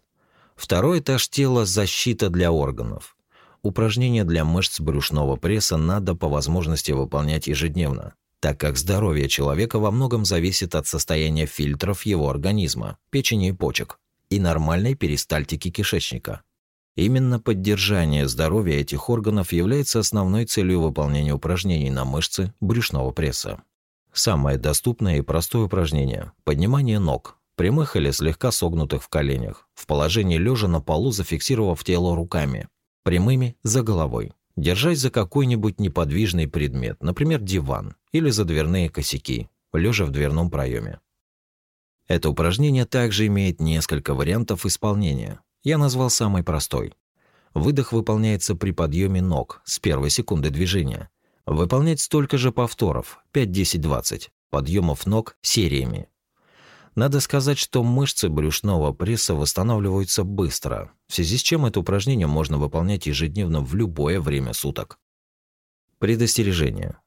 Второй этаж тела – защита для органов. Упражнения для мышц брюшного пресса надо по возможности выполнять ежедневно, так как здоровье человека во многом зависит от состояния фильтров его организма, печени и почек, и нормальной перистальтики кишечника. Именно поддержание здоровья этих органов является основной целью выполнения упражнений на мышцы брюшного пресса. Самое доступное и простое упражнение – поднимание ног, прямых или слегка согнутых в коленях, в положении лежа на полу, зафиксировав тело руками, прямыми за головой, держась за какой-нибудь неподвижный предмет, например, диван или за дверные косяки, лежа в дверном проеме. Это упражнение также имеет несколько вариантов исполнения. Я назвал самый простой. Выдох выполняется при подъеме ног с первой секунды движения – Выполнять столько же повторов, 5-10-20, подъемов ног сериями. Надо сказать, что мышцы брюшного пресса восстанавливаются быстро, в связи с чем это упражнение можно выполнять ежедневно в любое время суток. Предостережение.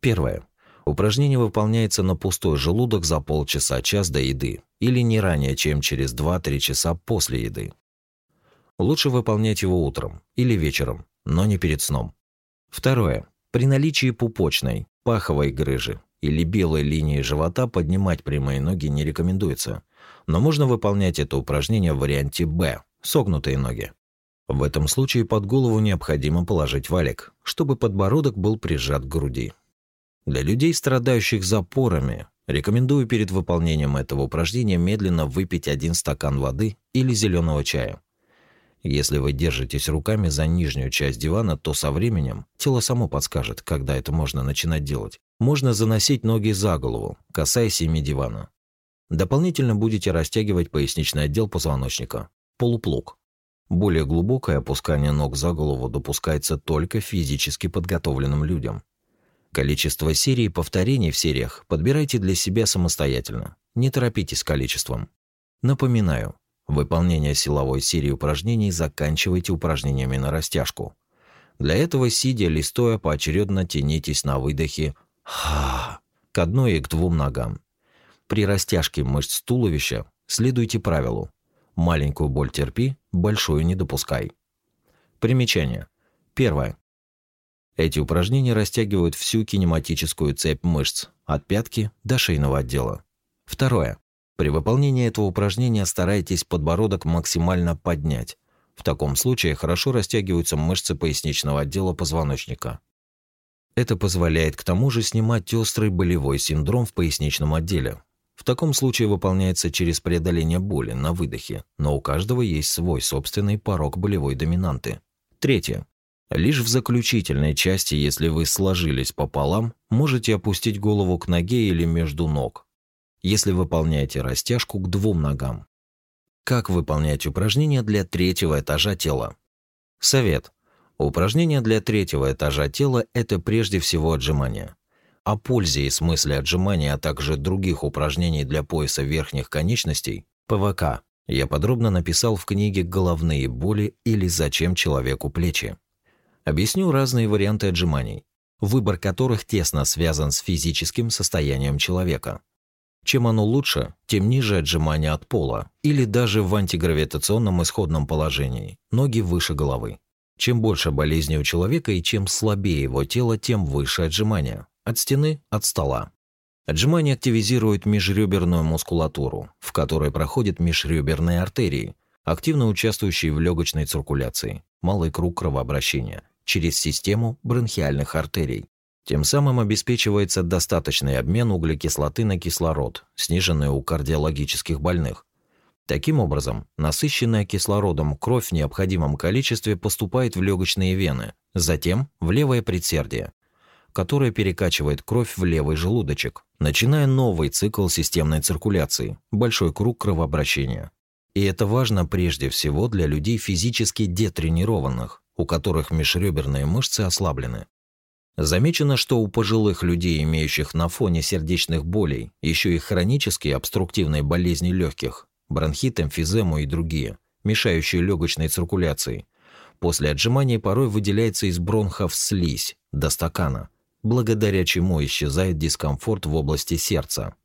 Первое. Упражнение выполняется на пустой желудок за полчаса-час до еды или не ранее, чем через 2-3 часа после еды. Лучше выполнять его утром или вечером, но не перед сном. Второе. При наличии пупочной, паховой грыжи или белой линии живота поднимать прямые ноги не рекомендуется, но можно выполнять это упражнение в варианте Б – согнутые ноги. В этом случае под голову необходимо положить валик, чтобы подбородок был прижат к груди. Для людей, страдающих запорами, рекомендую перед выполнением этого упражнения медленно выпить один стакан воды или зеленого чая. Если вы держитесь руками за нижнюю часть дивана, то со временем тело само подскажет, когда это можно начинать делать. Можно заносить ноги за голову, касаясь ими дивана. Дополнительно будете растягивать поясничный отдел позвоночника, полуплуг. Более глубокое опускание ног за голову допускается только физически подготовленным людям. Количество серий и повторений в сериях подбирайте для себя самостоятельно. Не торопитесь с количеством. Напоминаю, Выполнение силовой серии упражнений заканчивайте упражнениями на растяжку. Для этого сидя или стоя поочередно тянитесь на выдохе к одной и к двум ногам. При растяжке мышц туловища следуйте правилу «маленькую боль терпи, большую не допускай». Примечание. Первое. Эти упражнения растягивают всю кинематическую цепь мышц от пятки до шейного отдела. Второе. При выполнении этого упражнения старайтесь подбородок максимально поднять. В таком случае хорошо растягиваются мышцы поясничного отдела позвоночника. Это позволяет к тому же снимать острый болевой синдром в поясничном отделе. В таком случае выполняется через преодоление боли на выдохе, но у каждого есть свой собственный порог болевой доминанты. Третье. Лишь в заключительной части, если вы сложились пополам, можете опустить голову к ноге или между ног если выполняете растяжку к двум ногам. Как выполнять упражнения для третьего этажа тела? Совет. Упражнения для третьего этажа тела – это прежде всего отжимания. О пользе и смысле отжимания, а также других упражнений для пояса верхних конечностей – ПВК. Я подробно написал в книге «Головные боли» или «Зачем человеку плечи». Объясню разные варианты отжиманий, выбор которых тесно связан с физическим состоянием человека – чем оно лучше, тем ниже отжимание от пола или даже в антигравитационном исходном положении, ноги выше головы. Чем больше болезни у человека и чем слабее его тело, тем выше отжимания. От стены, от стола. Отжимание активизирует межреберную мускулатуру, в которой проходят межреберные артерии, активно участвующие в легочной циркуляции, малый круг кровообращения, через систему бронхиальных артерий, тем самым обеспечивается достаточный обмен углекислоты на кислород, сниженный у кардиологических больных. Таким образом, насыщенная кислородом кровь в необходимом количестве поступает в легочные вены, затем в левое предсердие, которое перекачивает кровь в левый желудочек, начиная новый цикл системной циркуляции, большой круг кровообращения. И это важно прежде всего для людей физически детренированных, у которых межреберные мышцы ослаблены. Замечено, что у пожилых людей, имеющих на фоне сердечных болей, еще и хронические обструктивные болезни легких, бронхит, эмфизему и другие, мешающие легочной циркуляции, после отжимания порой выделяется из бронхов слизь до стакана, благодаря чему исчезает дискомфорт в области сердца.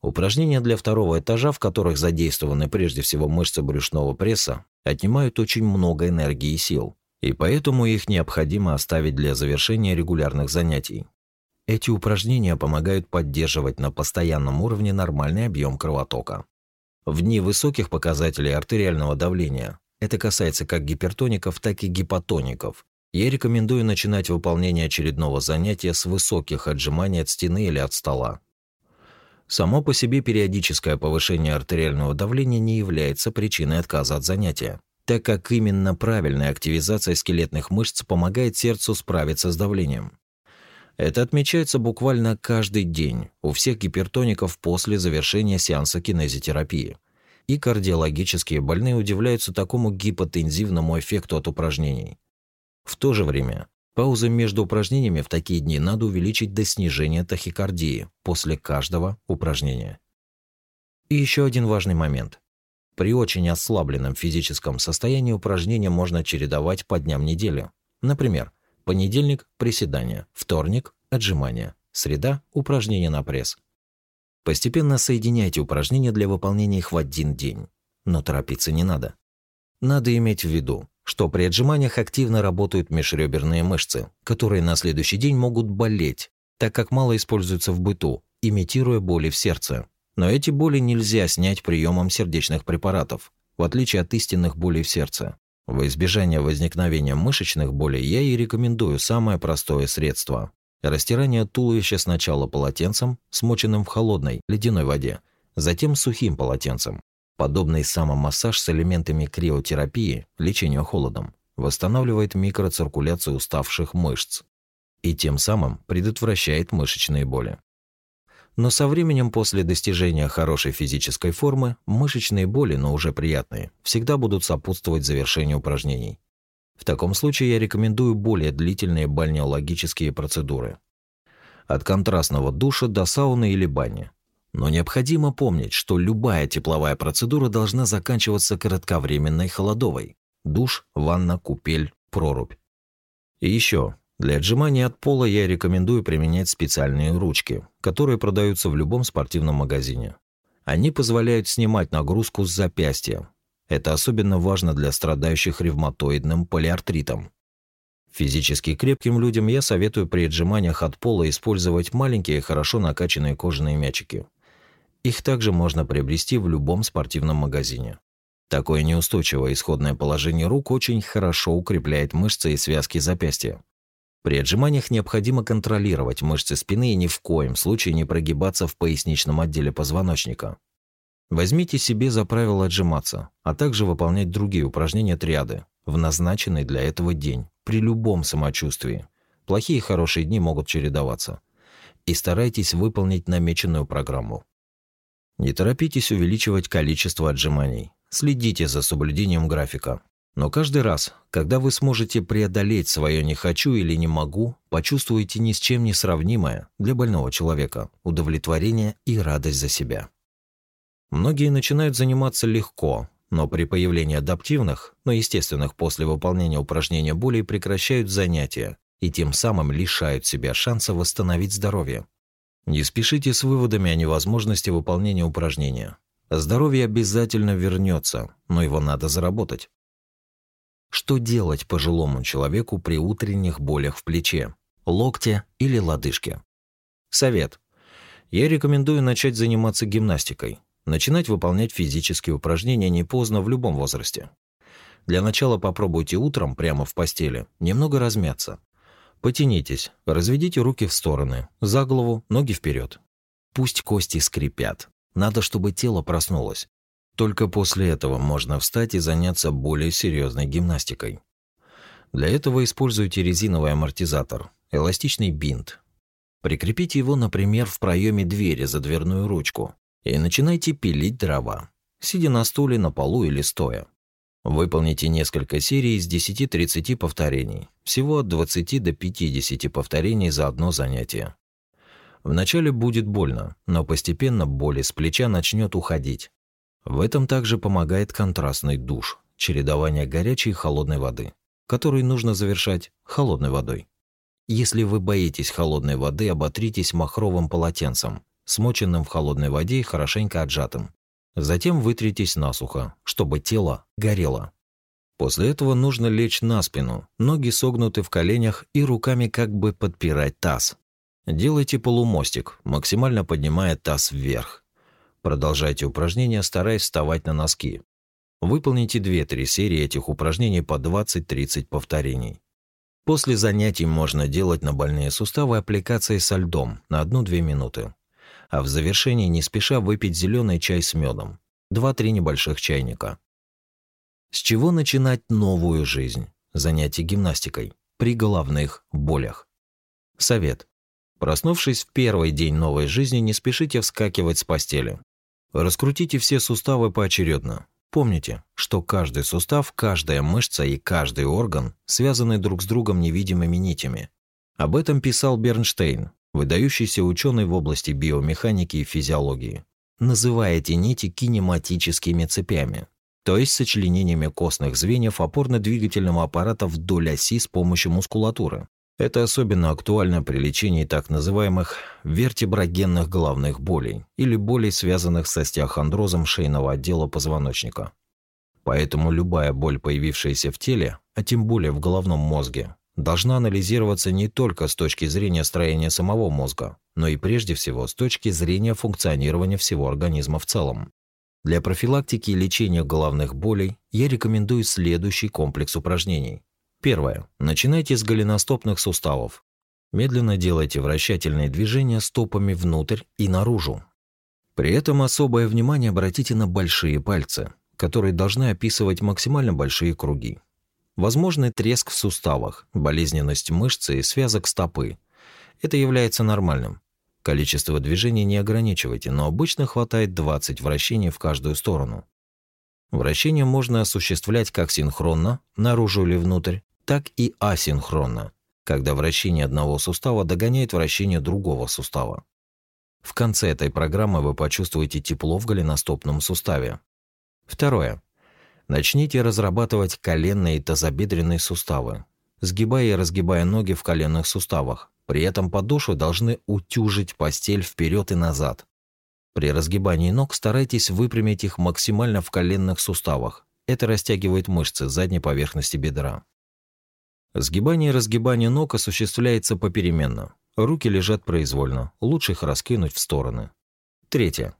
Упражнения для второго этажа, в которых задействованы прежде всего мышцы брюшного пресса, отнимают очень много энергии и сил – и поэтому их необходимо оставить для завершения регулярных занятий. Эти упражнения помогают поддерживать на постоянном уровне нормальный объем кровотока. В дни высоких показателей артериального давления это касается как гипертоников, так и гипотоников. Я рекомендую начинать выполнение очередного занятия с высоких отжиманий от стены или от стола. Само по себе периодическое повышение артериального давления не является причиной отказа от занятия так как именно правильная активизация скелетных мышц помогает сердцу справиться с давлением. Это отмечается буквально каждый день у всех гипертоников после завершения сеанса кинезитерапии. И кардиологические больные удивляются такому гипотензивному эффекту от упражнений. В то же время паузы между упражнениями в такие дни надо увеличить до снижения тахикардии после каждого упражнения. И еще один важный момент. При очень ослабленном физическом состоянии упражнения можно чередовать по дням недели. Например, понедельник – приседания, вторник – отжимания, среда – упражнения на пресс. Постепенно соединяйте упражнения для выполнения их в один день. Но торопиться не надо. Надо иметь в виду, что при отжиманиях активно работают межреберные мышцы, которые на следующий день могут болеть, так как мало используются в быту, имитируя боли в сердце. Но эти боли нельзя снять приемом сердечных препаратов, в отличие от истинных болей в сердце. Во избежание возникновения мышечных болей я и рекомендую самое простое средство. Растирание туловища сначала полотенцем, смоченным в холодной, ледяной воде, затем сухим полотенцем. Подобный самомассаж с элементами криотерапии, лечения холодом, восстанавливает микроциркуляцию уставших мышц и тем самым предотвращает мышечные боли. Но со временем после достижения хорошей физической формы мышечные боли, но уже приятные, всегда будут сопутствовать завершению упражнений. В таком случае я рекомендую более длительные бальнеологические процедуры. От контрастного душа до сауны или бани. Но необходимо помнить, что любая тепловая процедура должна заканчиваться кратковременной холодовой. Душ, ванна, купель, прорубь. И еще, для отжимания от пола я рекомендую применять специальные ручки, которые продаются в любом спортивном магазине. Они позволяют снимать нагрузку с запястья. Это особенно важно для страдающих ревматоидным полиартритом. Физически крепким людям я советую при отжиманиях от пола использовать маленькие, хорошо накачанные кожаные мячики. Их также можно приобрести в любом спортивном магазине. Такое неустойчивое исходное положение рук очень хорошо укрепляет мышцы и связки запястья. При отжиманиях необходимо контролировать мышцы спины и ни в коем случае не прогибаться в поясничном отделе позвоночника. Возьмите себе за правило отжиматься, а также выполнять другие упражнения триады в назначенный для этого день при любом самочувствии. Плохие и хорошие дни могут чередоваться. И старайтесь выполнить намеченную программу. Не торопитесь увеличивать количество отжиманий. Следите за соблюдением графика. Но каждый раз, когда вы сможете преодолеть свое «не хочу» или «не могу», почувствуете ни с чем не сравнимое для больного человека удовлетворение и радость за себя. Многие начинают заниматься легко, но при появлении адаптивных, но естественных после выполнения упражнения болей прекращают занятия и тем самым лишают себя шанса восстановить здоровье. Не спешите с выводами о невозможности выполнения упражнения. Здоровье обязательно вернется, но его надо заработать что делать пожилому человеку при утренних болях в плече, локте или лодыжке. Совет. Я рекомендую начать заниматься гимнастикой. Начинать выполнять физические упражнения не поздно в любом возрасте. Для начала попробуйте утром прямо в постели немного размяться. Потянитесь, разведите руки в стороны, за голову, ноги вперед. Пусть кости скрипят. Надо, чтобы тело проснулось, только после этого можно встать и заняться более серьезной гимнастикой. Для этого используйте резиновый амортизатор, эластичный бинт. Прикрепите его, например, в проеме двери за дверную ручку и начинайте пилить дрова, сидя на стуле, на полу или стоя. Выполните несколько серий из 10-30 повторений, всего от 20 до 50 повторений за одно занятие. Вначале будет больно, но постепенно боль с плеча начнет уходить, в этом также помогает контрастный душ, чередование горячей и холодной воды, который нужно завершать холодной водой. Если вы боитесь холодной воды, оботритесь махровым полотенцем, смоченным в холодной воде и хорошенько отжатым. Затем вытритесь насухо, чтобы тело горело. После этого нужно лечь на спину, ноги согнуты в коленях и руками как бы подпирать таз. Делайте полумостик, максимально поднимая таз вверх. Продолжайте упражнения, стараясь вставать на носки. Выполните 2-3 серии этих упражнений по 20-30 повторений. После занятий можно делать на больные суставы аппликации со льдом на 1-2 минуты. А в завершении не спеша выпить зеленый чай с медом. 2-3 небольших чайника. С чего начинать новую жизнь? Занятие гимнастикой при головных болях. Совет. Проснувшись в первый день новой жизни, не спешите вскакивать с постели. Раскрутите все суставы поочередно. Помните, что каждый сустав, каждая мышца и каждый орган связаны друг с другом невидимыми нитями. Об этом писал Бернштейн, выдающийся ученый в области биомеханики и физиологии. Называя эти нити кинематическими цепями, то есть сочленениями костных звеньев опорно-двигательного аппарата вдоль оси с помощью мускулатуры. Это особенно актуально при лечении так называемых вертеброгенных головных болей или болей, связанных с остеохондрозом шейного отдела позвоночника. Поэтому любая боль, появившаяся в теле, а тем более в головном мозге, должна анализироваться не только с точки зрения строения самого мозга, но и прежде всего с точки зрения функционирования всего организма в целом. Для профилактики и лечения головных болей я рекомендую следующий комплекс упражнений – Первое. Начинайте с голеностопных суставов. Медленно делайте вращательные движения стопами внутрь и наружу. При этом особое внимание обратите на большие пальцы, которые должны описывать максимально большие круги. Возможный треск в суставах, болезненность мышцы и связок стопы. Это является нормальным. Количество движений не ограничивайте, но обычно хватает 20 вращений в каждую сторону. Вращение можно осуществлять как синхронно, наружу или внутрь, так и асинхронно, когда вращение одного сустава догоняет вращение другого сустава. В конце этой программы вы почувствуете тепло в голеностопном суставе. Второе. Начните разрабатывать коленные и тазобедренные суставы, сгибая и разгибая ноги в коленных суставах. При этом подошвы должны утюжить постель вперед и назад. При разгибании ног старайтесь выпрямить их максимально в коленных суставах. Это растягивает мышцы задней поверхности бедра. Сгибание и разгибание ног осуществляется попеременно. Руки лежат произвольно, лучше их раскинуть в стороны. Третье.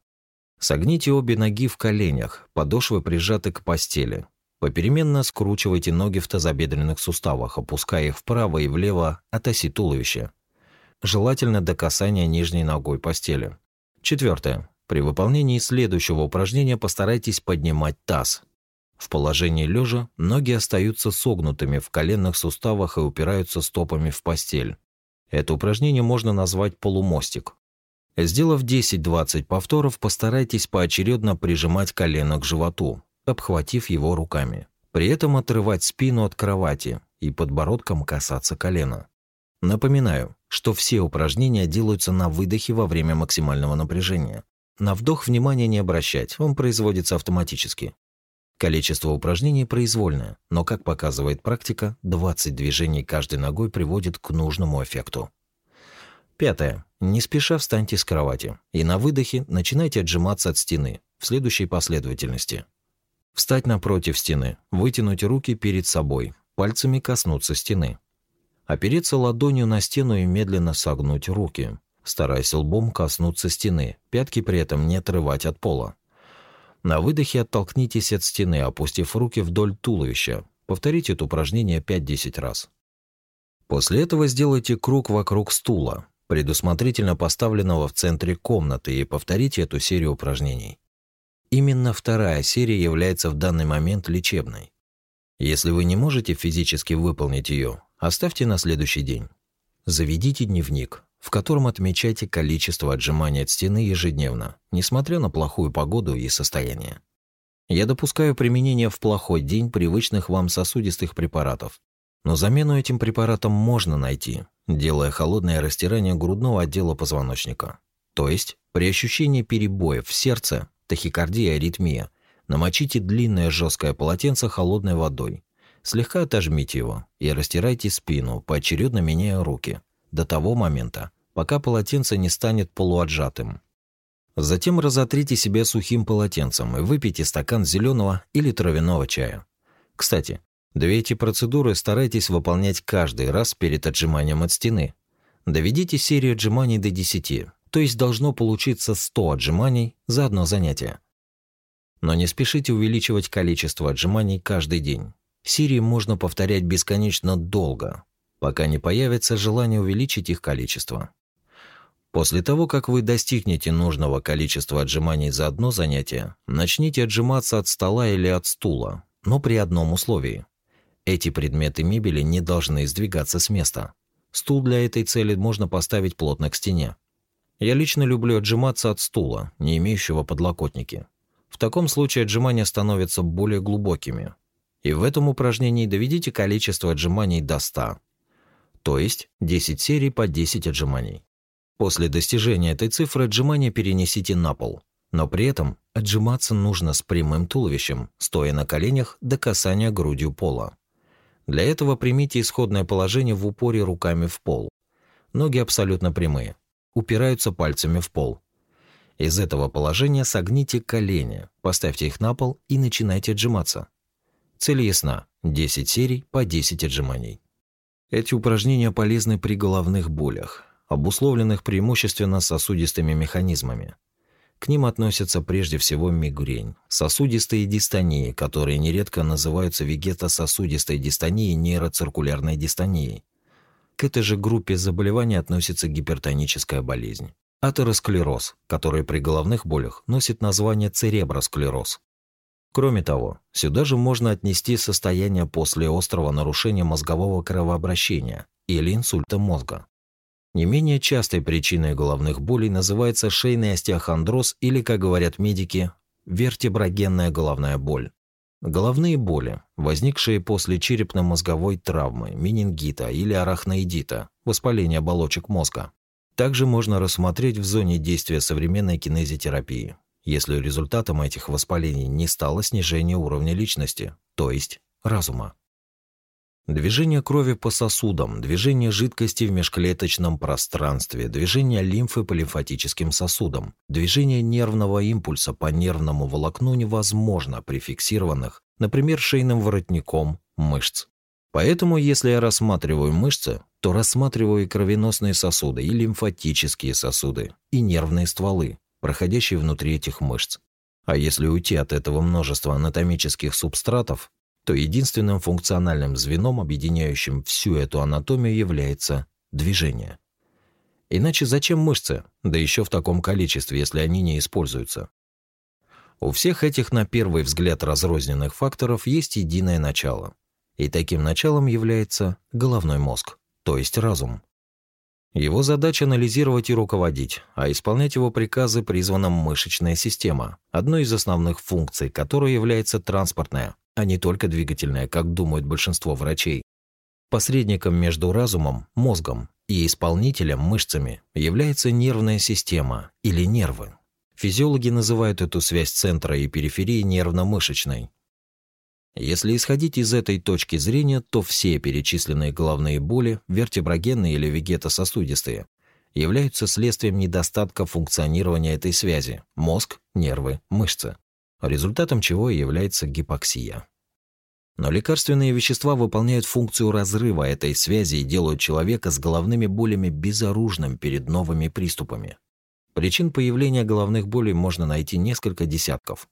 Согните обе ноги в коленях, подошвы прижаты к постели. Попеременно скручивайте ноги в тазобедренных суставах, опуская их вправо и влево от оси туловища. Желательно до касания нижней ногой постели. Четвертое. При выполнении следующего упражнения постарайтесь поднимать таз – в положении лежа ноги остаются согнутыми в коленных суставах и упираются стопами в постель. Это упражнение можно назвать полумостик. Сделав 10-20 повторов, постарайтесь поочередно прижимать колено к животу, обхватив его руками. При этом отрывать спину от кровати и подбородком касаться колена. Напоминаю, что все упражнения делаются на выдохе во время максимального напряжения. На вдох внимания не обращать, он производится автоматически. Количество упражнений произвольное, но, как показывает практика, 20 движений каждой ногой приводит к нужному эффекту. Пятое. Не спеша встаньте с кровати и на выдохе начинайте отжиматься от стены в следующей последовательности. Встать напротив стены, вытянуть руки перед собой, пальцами коснуться стены. Опереться ладонью на стену и медленно согнуть руки, стараясь лбом коснуться стены, пятки при этом не отрывать от пола. На выдохе оттолкнитесь от стены, опустив руки вдоль туловища. Повторите это упражнение 5-10 раз. После этого сделайте круг вокруг стула, предусмотрительно поставленного в центре комнаты, и повторите эту серию упражнений. Именно вторая серия является в данный момент лечебной. Если вы не можете физически выполнить ее, оставьте на следующий день. Заведите дневник, в котором отмечайте количество отжиманий от стены ежедневно, несмотря на плохую погоду и состояние. Я допускаю применение в плохой день привычных вам сосудистых препаратов, но замену этим препаратом можно найти, делая холодное растирание грудного отдела позвоночника. То есть, при ощущении перебоев в сердце, тахикардия и аритмия, намочите длинное жесткое полотенце холодной водой, слегка отожмите его и растирайте спину, поочередно меняя руки – до того момента, пока полотенце не станет полуотжатым. Затем разотрите себя сухим полотенцем и выпейте стакан зеленого или травяного чая. Кстати, две эти процедуры старайтесь выполнять каждый раз перед отжиманием от стены. Доведите серию отжиманий до 10, то есть должно получиться 100 отжиманий за одно занятие. Но не спешите увеличивать количество отжиманий каждый день. Серии можно повторять бесконечно долго, пока не появится желание увеличить их количество. После того, как вы достигнете нужного количества отжиманий за одно занятие, начните отжиматься от стола или от стула, но при одном условии. Эти предметы мебели не должны сдвигаться с места. Стул для этой цели можно поставить плотно к стене. Я лично люблю отжиматься от стула, не имеющего подлокотники. В таком случае отжимания становятся более глубокими. И в этом упражнении доведите количество отжиманий до 100 то есть 10 серий по 10 отжиманий. После достижения этой цифры отжимания перенесите на пол, но при этом отжиматься нужно с прямым туловищем, стоя на коленях до касания грудью пола. Для этого примите исходное положение в упоре руками в пол. Ноги абсолютно прямые, упираются пальцами в пол. Из этого положения согните колени, поставьте их на пол и начинайте отжиматься. Цель ясна – 10 серий по 10 отжиманий. Эти упражнения полезны при головных болях, обусловленных преимущественно сосудистыми механизмами. К ним относятся прежде всего мигрень, сосудистые дистонии, которые нередко называются вегетососудистой дистонией нейроциркулярной дистонией. К этой же группе заболеваний относится гипертоническая болезнь. Атеросклероз, который при головных болях носит название церебросклероз. Кроме того, сюда же можно отнести состояние после острого нарушения мозгового кровообращения или инсульта мозга. Не менее частой причиной головных болей называется шейный остеохондроз или, как говорят медики, вертеброгенная головная боль. Головные боли, возникшие после черепно-мозговой травмы, менингита или арахноидита, воспаления оболочек мозга, также можно рассмотреть в зоне действия современной кинезитерапии если результатом этих воспалений не стало снижение уровня личности, то есть разума. Движение крови по сосудам, движение жидкости в межклеточном пространстве, движение лимфы по лимфатическим сосудам, движение нервного импульса по нервному волокну невозможно при фиксированных, например, шейным воротником, мышц. Поэтому, если я рассматриваю мышцы, то рассматриваю и кровеносные сосуды, и лимфатические сосуды, и нервные стволы, проходящей внутри этих мышц. А если уйти от этого множества анатомических субстратов, то единственным функциональным звеном, объединяющим всю эту анатомию, является движение. Иначе зачем мышцы, да еще в таком количестве, если они не используются? У всех этих на первый взгляд разрозненных факторов есть единое начало. И таким началом является головной мозг, то есть разум. Его задача анализировать и руководить, а исполнять его приказы призвана мышечная система, одной из основных функций которой является транспортная, а не только двигательная, как думают большинство врачей. Посредником между разумом, мозгом и исполнителем мышцами является нервная система или нервы. Физиологи называют эту связь центра и периферии нервно-мышечной, если исходить из этой точки зрения, то все перечисленные головные боли, вертеброгенные или вегетососудистые, являются следствием недостатка функционирования этой связи – мозг, нервы, мышцы, результатом чего является гипоксия. Но лекарственные вещества выполняют функцию разрыва этой связи и делают человека с головными болями безоружным перед новыми приступами. Причин появления головных болей можно найти несколько десятков,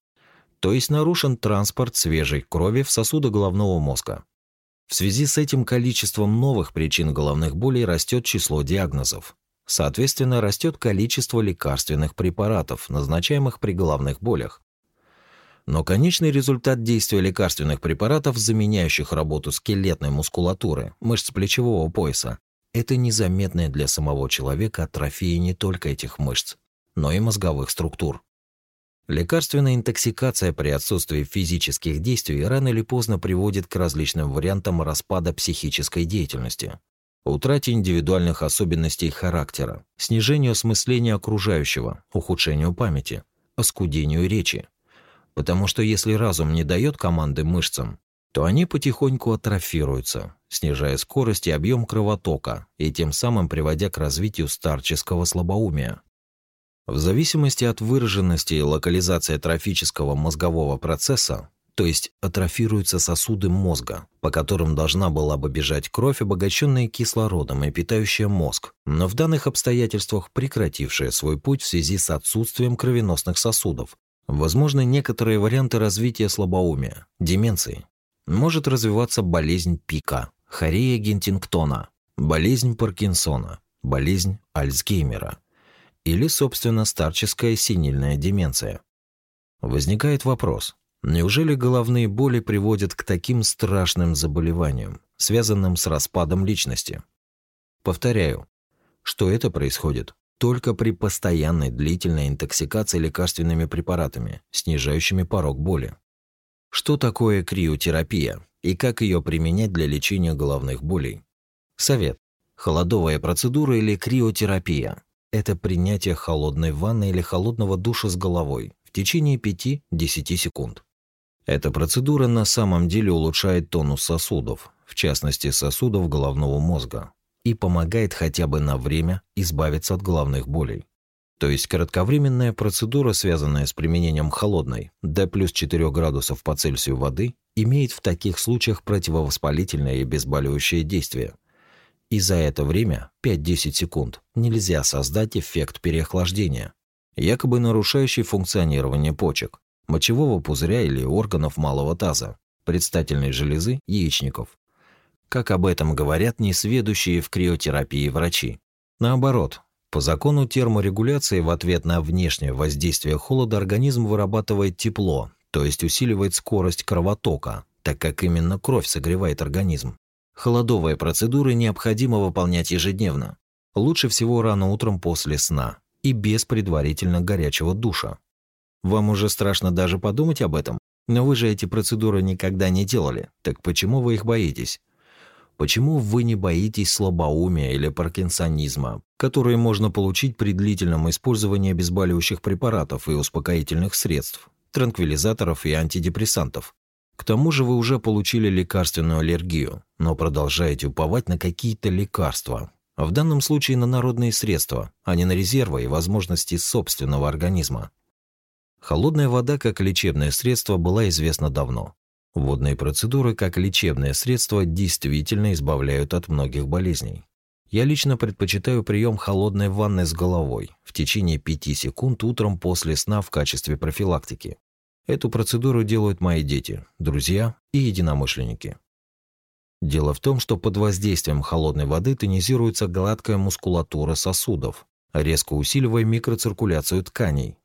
то есть нарушен транспорт свежей крови в сосуды головного мозга. В связи с этим количеством новых причин головных болей растет число диагнозов. Соответственно, растет количество лекарственных препаратов, назначаемых при головных болях. Но конечный результат действия лекарственных препаратов, заменяющих работу скелетной мускулатуры, мышц плечевого пояса, это незаметная для самого человека атрофия не только этих мышц, но и мозговых структур. Лекарственная интоксикация при отсутствии физических действий рано или поздно приводит к различным вариантам распада психической деятельности, утрате индивидуальных особенностей характера, снижению осмысления окружающего, ухудшению памяти, оскудению речи. Потому что если разум не дает команды мышцам, то они потихоньку атрофируются, снижая скорость и объем кровотока и тем самым приводя к развитию старческого слабоумия. В зависимости от выраженности и локализации трофического мозгового процесса, то есть атрофируются сосуды мозга, по которым должна была бы бежать кровь, обогащенная кислородом и питающая мозг, но в данных обстоятельствах прекратившая свой путь в связи с отсутствием кровеносных сосудов. Возможны некоторые варианты развития слабоумия, деменции. Может развиваться болезнь Пика, хорея Гентингтона, болезнь Паркинсона, болезнь Альцгеймера – или, собственно, старческая синильная деменция. Возникает вопрос, неужели головные боли приводят к таким страшным заболеваниям, связанным с распадом личности? Повторяю, что это происходит только при постоянной длительной интоксикации лекарственными препаратами, снижающими порог боли. Что такое криотерапия и как ее применять для лечения головных болей? Совет. Холодовая процедура или криотерапия это принятие холодной ванны или холодного душа с головой в течение 5-10 секунд. Эта процедура на самом деле улучшает тонус сосудов, в частности сосудов головного мозга, и помогает хотя бы на время избавиться от головных болей. То есть кратковременная процедура, связанная с применением холодной до плюс 4 градусов по Цельсию воды, имеет в таких случаях противовоспалительное и безболивающее действие – и за это время, 5-10 секунд, нельзя создать эффект переохлаждения, якобы нарушающий функционирование почек, мочевого пузыря или органов малого таза, предстательной железы, яичников. Как об этом говорят несведущие в криотерапии врачи. Наоборот, по закону терморегуляции в ответ на внешнее воздействие холода организм вырабатывает тепло, то есть усиливает скорость кровотока, так как именно кровь согревает организм. Холодовые процедуры необходимо выполнять ежедневно. Лучше всего рано утром после сна и без предварительно горячего душа. Вам уже страшно даже подумать об этом, но вы же эти процедуры никогда не делали, так почему вы их боитесь? Почему вы не боитесь слабоумия или паркинсонизма, которые можно получить при длительном использовании обезболивающих препаратов и успокоительных средств, транквилизаторов и антидепрессантов? К тому же вы уже получили лекарственную аллергию, но продолжаете уповать на какие-то лекарства. В данном случае на народные средства, а не на резервы и возможности собственного организма. Холодная вода как лечебное средство была известна давно. Водные процедуры как лечебное средство действительно избавляют от многих болезней. Я лично предпочитаю прием холодной ванны с головой в течение 5 секунд утром после сна в качестве профилактики. Эту процедуру делают мои дети, друзья и единомышленники. Дело в том, что под воздействием холодной воды тонизируется гладкая мускулатура сосудов, резко усиливая микроциркуляцию тканей.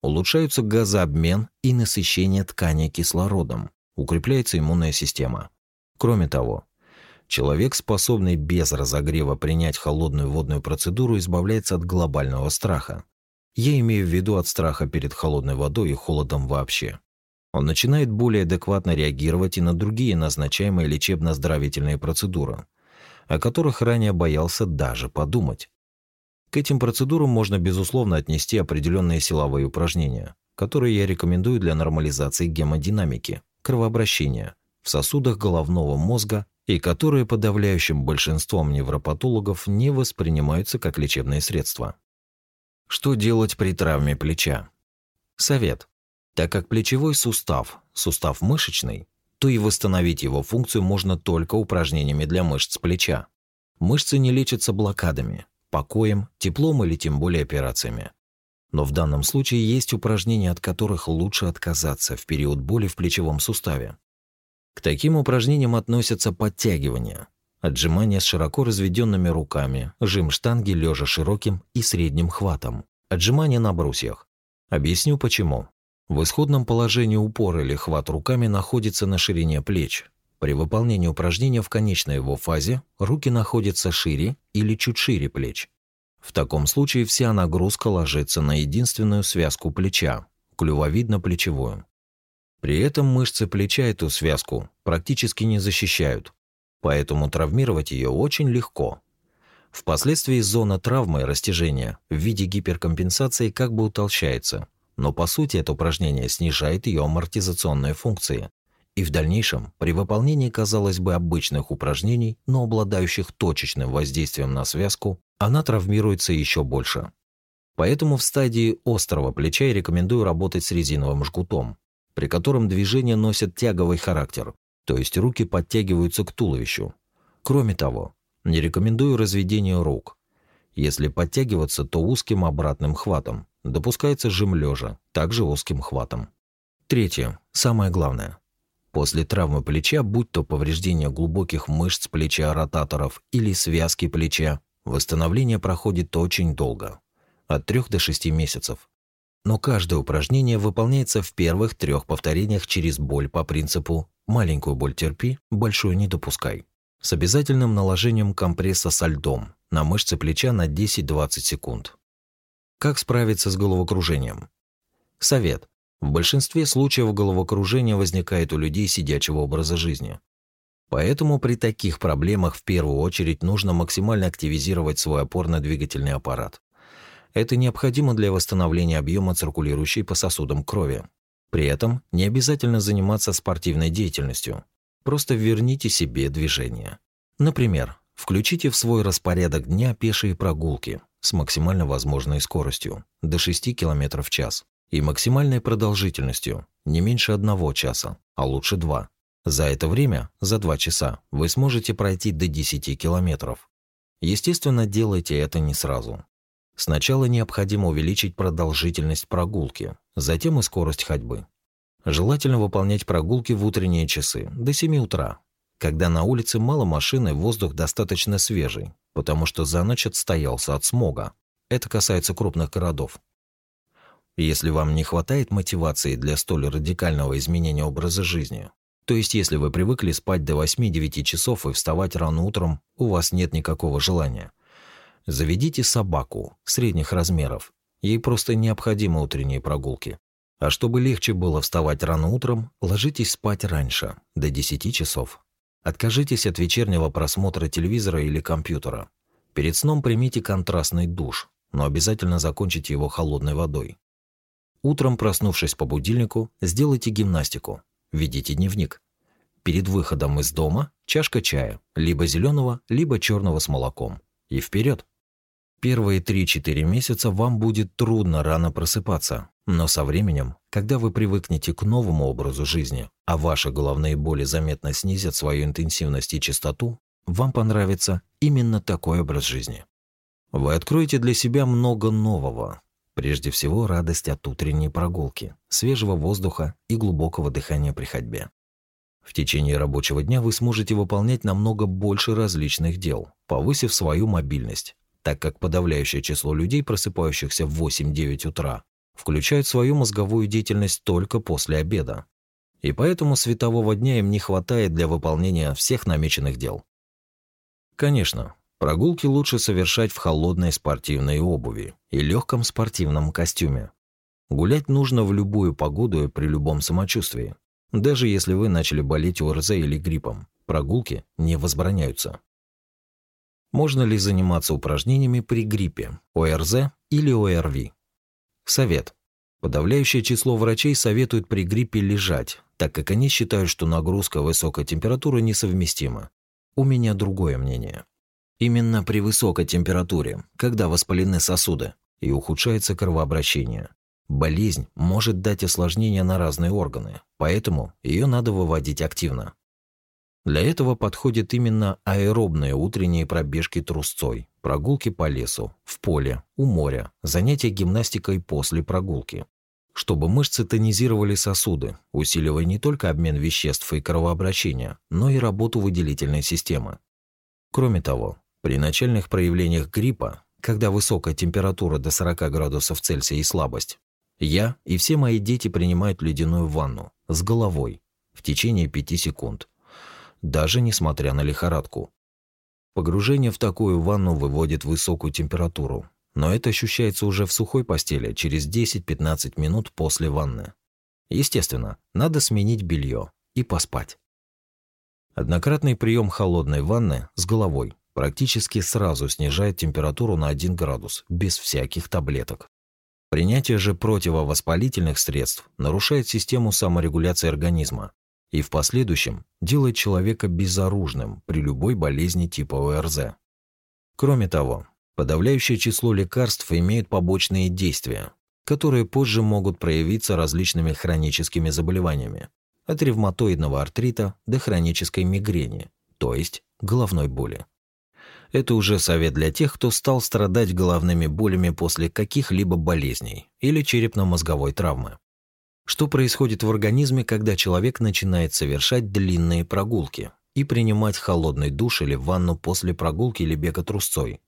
Улучшаются газообмен и насыщение тканей кислородом. Укрепляется иммунная система. Кроме того, человек, способный без разогрева принять холодную водную процедуру, избавляется от глобального страха, я имею в виду от страха перед холодной водой и холодом вообще. Он начинает более адекватно реагировать и на другие назначаемые лечебно-оздоровительные процедуры, о которых ранее боялся даже подумать. К этим процедурам можно безусловно отнести определенные силовые упражнения, которые я рекомендую для нормализации гемодинамики, кровообращения в сосудах головного мозга и которые подавляющим большинством невропатологов не воспринимаются как лечебные средства. Что делать при травме плеча? Совет. Так как плечевой сустав – сустав мышечный, то и восстановить его функцию можно только упражнениями для мышц плеча. Мышцы не лечатся блокадами, покоем, теплом или тем более операциями. Но в данном случае есть упражнения, от которых лучше отказаться в период боли в плечевом суставе. К таким упражнениям относятся подтягивания, Отжимания с широко разведенными руками, жим штанги лежа широким и средним хватом. Отжимания на брусьях. Объясню почему. В исходном положении упор или хват руками находится на ширине плеч. При выполнении упражнения в конечной его фазе руки находятся шире или чуть шире плеч. В таком случае вся нагрузка ложится на единственную связку плеча, клювовидно-плечевую. При этом мышцы плеча эту связку практически не защищают, поэтому травмировать ее очень легко. Впоследствии зона травмы и растяжения в виде гиперкомпенсации как бы утолщается, но по сути это упражнение снижает ее амортизационные функции. И в дальнейшем, при выполнении, казалось бы, обычных упражнений, но обладающих точечным воздействием на связку, она травмируется еще больше. Поэтому в стадии острого плеча я рекомендую работать с резиновым жгутом, при котором движение носит тяговый характер, то есть руки подтягиваются к туловищу. Кроме того, не рекомендую разведение рук. Если подтягиваться, то узким обратным хватом. Допускается жим лежа, также узким хватом. Третье, самое главное. После травмы плеча, будь то повреждение глубоких мышц плеча ротаторов или связки плеча, восстановление проходит очень долго, от 3 до 6 месяцев но каждое упражнение выполняется в первых трех повторениях через боль по принципу «маленькую боль терпи, большую не допускай» с обязательным наложением компресса со льдом на мышцы плеча на 10-20 секунд. Как справиться с головокружением? Совет. В большинстве случаев головокружение возникает у людей сидячего образа жизни. Поэтому при таких проблемах в первую очередь нужно максимально активизировать свой опорно-двигательный аппарат, это необходимо для восстановления объема циркулирующей по сосудам крови. При этом не обязательно заниматься спортивной деятельностью. Просто верните себе движение. Например, включите в свой распорядок дня пешие прогулки с максимально возможной скоростью до 6 км в час и максимальной продолжительностью не меньше 1 часа, а лучше 2. За это время, за 2 часа, вы сможете пройти до 10 километров. Естественно, делайте это не сразу. Сначала необходимо увеличить продолжительность прогулки, затем и скорость ходьбы. Желательно выполнять прогулки в утренние часы, до 7 утра, когда на улице мало машин и воздух достаточно свежий, потому что за ночь отстоялся от смога. Это касается крупных городов. Если вам не хватает мотивации для столь радикального изменения образа жизни, то есть если вы привыкли спать до 8-9 часов и вставать рано утром, у вас нет никакого желания – Заведите собаку средних размеров. Ей просто необходимы утренние прогулки. А чтобы легче было вставать рано утром, ложитесь спать раньше, до 10 часов. Откажитесь от вечернего просмотра телевизора или компьютера. Перед сном примите контрастный душ, но обязательно закончите его холодной водой. Утром, проснувшись по будильнику, сделайте гимнастику. Ведите дневник. Перед выходом из дома чашка чая, либо зеленого, либо черного с молоком. И вперед! Первые 3-4 месяца вам будет трудно рано просыпаться, но со временем, когда вы привыкнете к новому образу жизни, а ваши головные боли заметно снизят свою интенсивность и частоту, вам понравится именно такой образ жизни. Вы откроете для себя много нового. Прежде всего, радость от утренней прогулки, свежего воздуха и глубокого дыхания при ходьбе. В течение рабочего дня вы сможете выполнять намного больше различных дел, повысив свою мобильность, так как подавляющее число людей, просыпающихся в 8-9 утра, включают свою мозговую деятельность только после обеда. И поэтому светового дня им не хватает для выполнения всех намеченных дел. Конечно, прогулки лучше совершать в холодной спортивной обуви и легком спортивном костюме. Гулять нужно в любую погоду и при любом самочувствии. Даже если вы начали болеть ОРЗ или гриппом, прогулки не возбраняются. Можно ли заниматься упражнениями при гриппе, ОРЗ или ОРВИ? Совет. Подавляющее число врачей советуют при гриппе лежать, так как они считают, что нагрузка высокой температуры несовместима. У меня другое мнение. Именно при высокой температуре, когда воспалены сосуды и ухудшается кровообращение, болезнь может дать осложнения на разные органы, поэтому ее надо выводить активно. Для этого подходят именно аэробные утренние пробежки трусцой, прогулки по лесу, в поле, у моря, занятия гимнастикой после прогулки. Чтобы мышцы тонизировали сосуды, усиливая не только обмен веществ и кровообращение, но и работу выделительной системы. Кроме того, при начальных проявлениях гриппа, когда высокая температура до 40 градусов Цельсия и слабость, я и все мои дети принимают ледяную ванну с головой в течение 5 секунд даже несмотря на лихорадку. Погружение в такую ванну выводит высокую температуру, но это ощущается уже в сухой постели через 10-15 минут после ванны. Естественно, надо сменить белье и поспать. Однократный прием холодной ванны с головой практически сразу снижает температуру на 1 градус, без всяких таблеток. Принятие же противовоспалительных средств нарушает систему саморегуляции организма, и в последующем делает человека безоружным при любой болезни типа ОРЗ. Кроме того, подавляющее число лекарств имеют побочные действия, которые позже могут проявиться различными хроническими заболеваниями, от ревматоидного артрита до хронической мигрени, то есть головной боли. Это уже совет для тех, кто стал страдать головными болями после каких-либо болезней или черепно-мозговой травмы. Что происходит в организме, когда человек начинает совершать длинные прогулки и принимать холодный душ или ванну после прогулки или бега трусцой?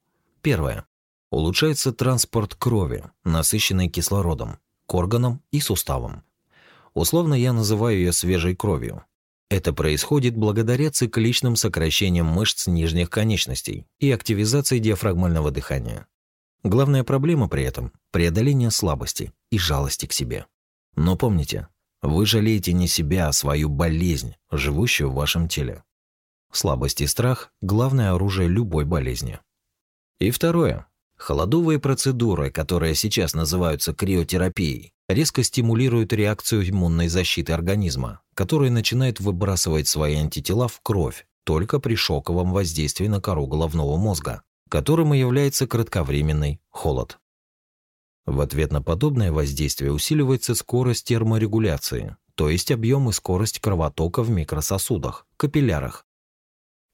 Первое. Улучшается транспорт крови, насыщенный кислородом, к органам и суставам. Условно я называю ее свежей кровью. Это происходит благодаря цикличным сокращениям мышц нижних конечностей и активизации диафрагмального дыхания. Главная проблема при этом – преодоление слабости и жалости к себе. Но помните, вы жалеете не себя, а свою болезнь, живущую в вашем теле. Слабость и страх – главное оружие любой болезни. И второе. Холодовые процедуры, которые сейчас называются криотерапией, резко стимулируют реакцию иммунной защиты организма, который начинает выбрасывать свои антитела в кровь только при шоковом воздействии на кору головного мозга, которым и является кратковременный холод. В ответ на подобное воздействие усиливается скорость терморегуляции, то есть объем и скорость кровотока в микрососудах, капиллярах.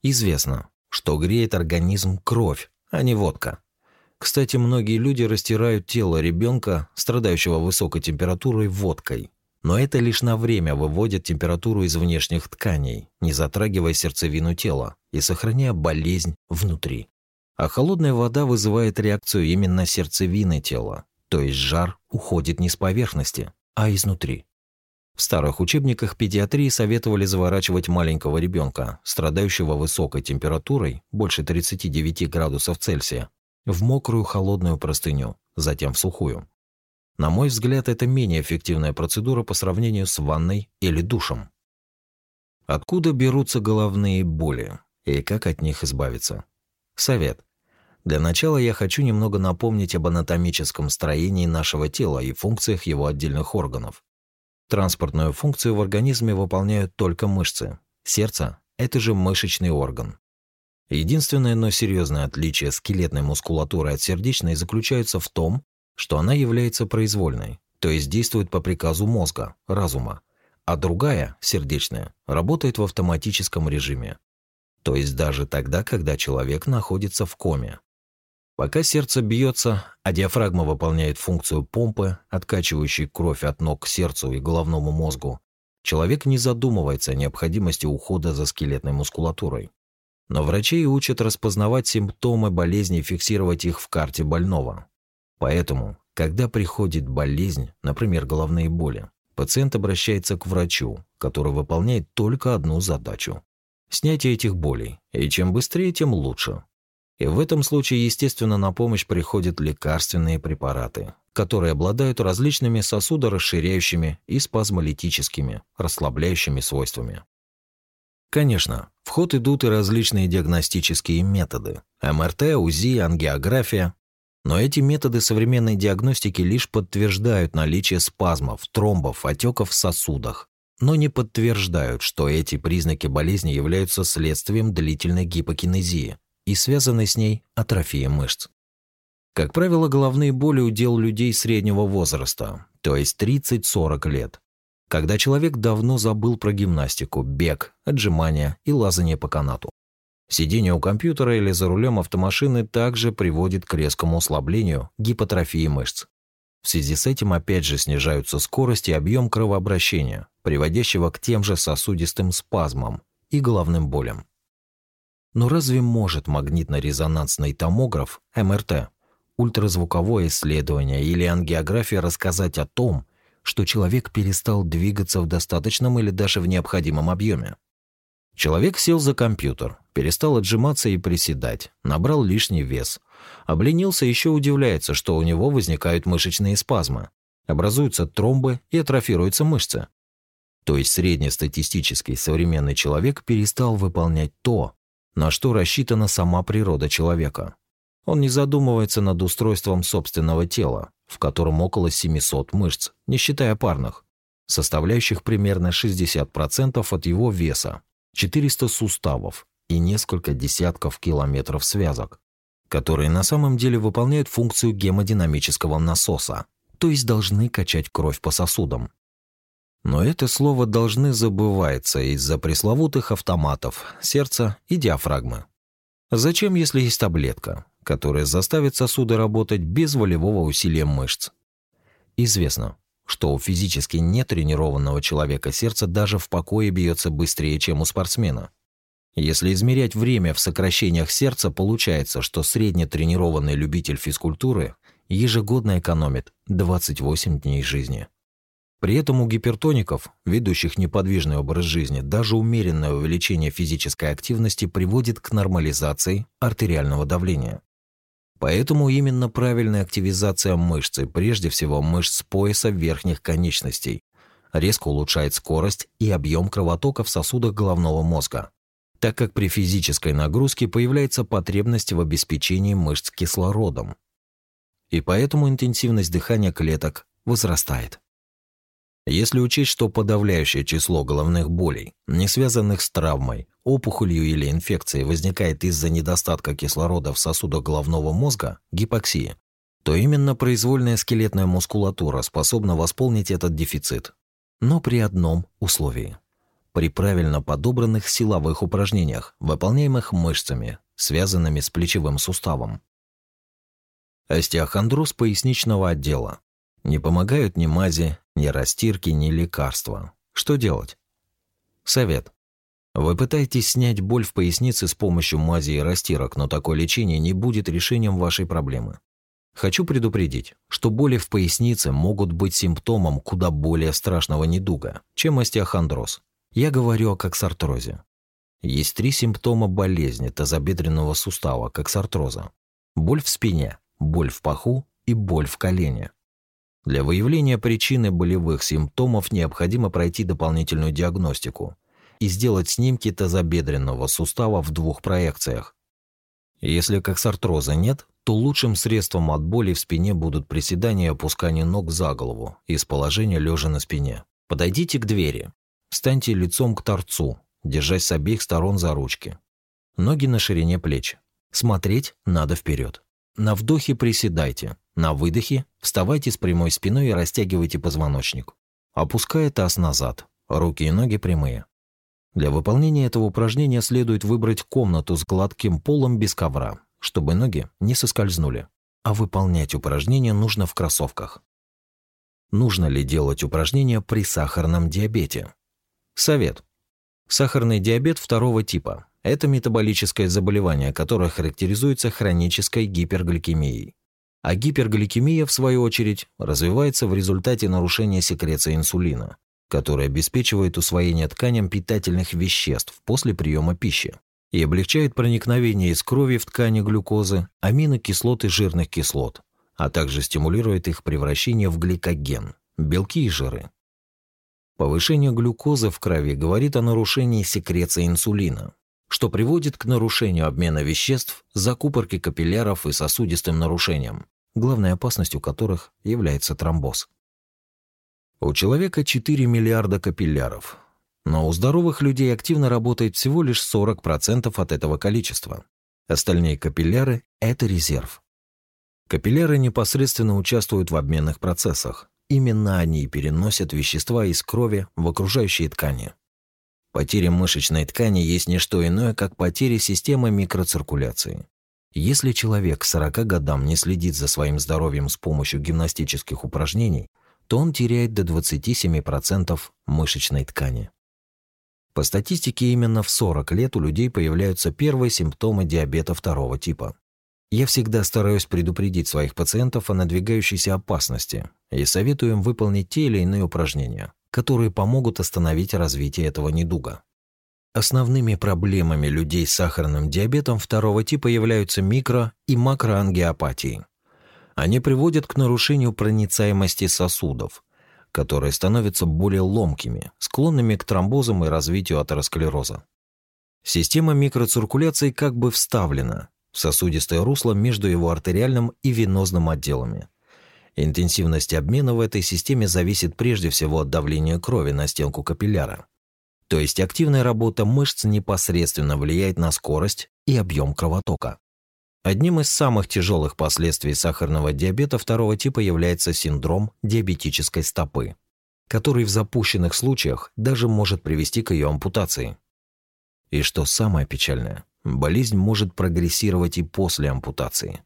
Известно, что греет организм кровь, а не водка. Кстати, многие люди растирают тело ребенка, страдающего высокой температурой, водкой. Но это лишь на время выводит температуру из внешних тканей, не затрагивая сердцевину тела и сохраняя болезнь внутри. А холодная вода вызывает реакцию именно сердцевины тела, то есть жар уходит не с поверхности, а изнутри. В старых учебниках педиатрии советовали заворачивать маленького ребенка, страдающего высокой температурой, больше 39 градусов Цельсия, в мокрую холодную простыню, затем в сухую. На мой взгляд, это менее эффективная процедура по сравнению с ванной или душем. Откуда берутся головные боли и как от них избавиться? Совет. Для начала я хочу немного напомнить об анатомическом строении нашего тела и функциях его отдельных органов. Транспортную функцию в организме выполняют только мышцы. Сердце – это же мышечный орган. Единственное, но серьезное отличие скелетной мускулатуры от сердечной заключается в том, что она является произвольной, то есть действует по приказу мозга, разума, а другая, сердечная, работает в автоматическом режиме, то есть даже тогда, когда человек находится в коме. Пока сердце бьется, а диафрагма выполняет функцию помпы, откачивающей кровь от ног к сердцу и головному мозгу, человек не задумывается о необходимости ухода за скелетной мускулатурой. Но врачей учат распознавать симптомы болезни и фиксировать их в карте больного. Поэтому, когда приходит болезнь, например, головные боли, пациент обращается к врачу, который выполняет только одну задачу – снятие этих болей, и чем быстрее, тем лучше – и в этом случае, естественно, на помощь приходят лекарственные препараты, которые обладают различными сосудорасширяющими и спазмолитическими, расслабляющими свойствами. Конечно, в ход идут и различные диагностические методы – МРТ, УЗИ, ангиография. Но эти методы современной диагностики лишь подтверждают наличие спазмов, тромбов, отеков в сосудах, но не подтверждают, что эти признаки болезни являются следствием длительной гипокинезии и связанной с ней атрофии мышц. Как правило, головные боли удел людей среднего возраста, то есть 30-40 лет, когда человек давно забыл про гимнастику, бег, отжимания и лазание по канату. Сидение у компьютера или за рулем автомашины также приводит к резкому ослаблению гипотрофии мышц. В связи с этим опять же снижаются скорость и объем кровообращения, приводящего к тем же сосудистым спазмам и головным болям. Но разве может магнитно-резонансный томограф, МРТ, ультразвуковое исследование или ангиография рассказать о том, что человек перестал двигаться в достаточном или даже в необходимом объеме? Человек сел за компьютер, перестал отжиматься и приседать, набрал лишний вес, обленился и еще удивляется, что у него возникают мышечные спазмы, образуются тромбы и атрофируются мышцы. То есть среднестатистический современный человек перестал выполнять то, на что рассчитана сама природа человека. Он не задумывается над устройством собственного тела, в котором около 700 мышц, не считая парных, составляющих примерно 60% от его веса, 400 суставов и несколько десятков километров связок, которые на самом деле выполняют функцию гемодинамического насоса, то есть должны качать кровь по сосудам. Но это слово должны забывается из-за пресловутых автоматов, сердца и диафрагмы. Зачем, если есть таблетка, которая заставит сосуды работать без волевого усилия мышц? Известно, что у физически нетренированного человека сердце даже в покое бьется быстрее, чем у спортсмена. Если измерять время в сокращениях сердца, получается, что среднетренированный любитель физкультуры ежегодно экономит 28 дней жизни. При этом у гипертоников, ведущих неподвижный образ жизни, даже умеренное увеличение физической активности приводит к нормализации артериального давления. Поэтому именно правильная активизация мышцы, прежде всего мышц пояса верхних конечностей, резко улучшает скорость и объем кровотока в сосудах головного мозга, так как при физической нагрузке появляется потребность в обеспечении мышц кислородом. И поэтому интенсивность дыхания клеток возрастает. Если учесть, что подавляющее число головных болей, не связанных с травмой, опухолью или инфекцией, возникает из-за недостатка кислорода в сосудах головного мозга, гипоксии, то именно произвольная скелетная мускулатура способна восполнить этот дефицит. Но при одном условии. При правильно подобранных силовых упражнениях, выполняемых мышцами, связанными с плечевым суставом. Остеохондроз поясничного отдела. Не помогают ни мази, ни растирки, ни лекарства. Что делать? Совет. Вы пытаетесь снять боль в пояснице с помощью мази и растирок, но такое лечение не будет решением вашей проблемы. Хочу предупредить, что боли в пояснице могут быть симптомом куда более страшного недуга, чем остеохондроз. Я говорю о коксартрозе. Есть три симптома болезни тазобедренного сустава, коксартроза. Боль в спине, боль в паху и боль в колене. Для выявления причины болевых симптомов необходимо пройти дополнительную диагностику и сделать снимки тазобедренного сустава в двух проекциях. Если коксартроза нет, то лучшим средством от боли в спине будут приседания и опускание ног за голову из положения лежа на спине. Подойдите к двери. Встаньте лицом к торцу, держась с обеих сторон за ручки. Ноги на ширине плеч. Смотреть надо вперед. На вдохе приседайте, на выдохе вставайте с прямой спиной и растягивайте позвоночник, опуская таз назад, руки и ноги прямые. Для выполнения этого упражнения следует выбрать комнату с гладким полом без ковра, чтобы ноги не соскользнули. А выполнять упражнение нужно в кроссовках. Нужно ли делать упражнения при сахарном диабете? Совет. Сахарный диабет второго типа – это метаболическое заболевание, которое характеризуется хронической гипергликемией а гипергликемия, в свою очередь, развивается в результате нарушения секреции инсулина, который обеспечивает усвоение тканям питательных веществ после приема пищи и облегчает проникновение из крови в ткани глюкозы, аминокислот и жирных кислот, а также стимулирует их превращение в гликоген, белки и жиры. Повышение глюкозы в крови говорит о нарушении секреции инсулина, что приводит к нарушению обмена веществ, закупорке капилляров и сосудистым нарушениям, главной опасностью которых является тромбоз. У человека 4 миллиарда капилляров, но у здоровых людей активно работает всего лишь 40% от этого количества. Остальные капилляры – это резерв. Капилляры непосредственно участвуют в обменных процессах. Именно они переносят вещества из крови в окружающие ткани. Потеря мышечной ткани есть не что иное, как потеря системы микроциркуляции. Если человек к 40 годам не следит за своим здоровьем с помощью гимнастических упражнений, то он теряет до 27% мышечной ткани. По статистике, именно в 40 лет у людей появляются первые симптомы диабета второго типа. Я всегда стараюсь предупредить своих пациентов о надвигающейся опасности и советую им выполнить те или иные упражнения, которые помогут остановить развитие этого недуга. Основными проблемами людей с сахарным диабетом второго типа являются микро- и макроангиопатии. Они приводят к нарушению проницаемости сосудов, которые становятся более ломкими, склонными к тромбозам и развитию атеросклероза. Система микроциркуляции как бы вставлена в сосудистое русло между его артериальным и венозным отделами. Интенсивность обмена в этой системе зависит прежде всего от давления крови на стенку капилляра. То есть активная работа мышц непосредственно влияет на скорость и объем кровотока. Одним из самых тяжелых последствий сахарного диабета второго типа является синдром диабетической стопы, который в запущенных случаях даже может привести к ее ампутации. И что самое печальное, болезнь может прогрессировать и после ампутации.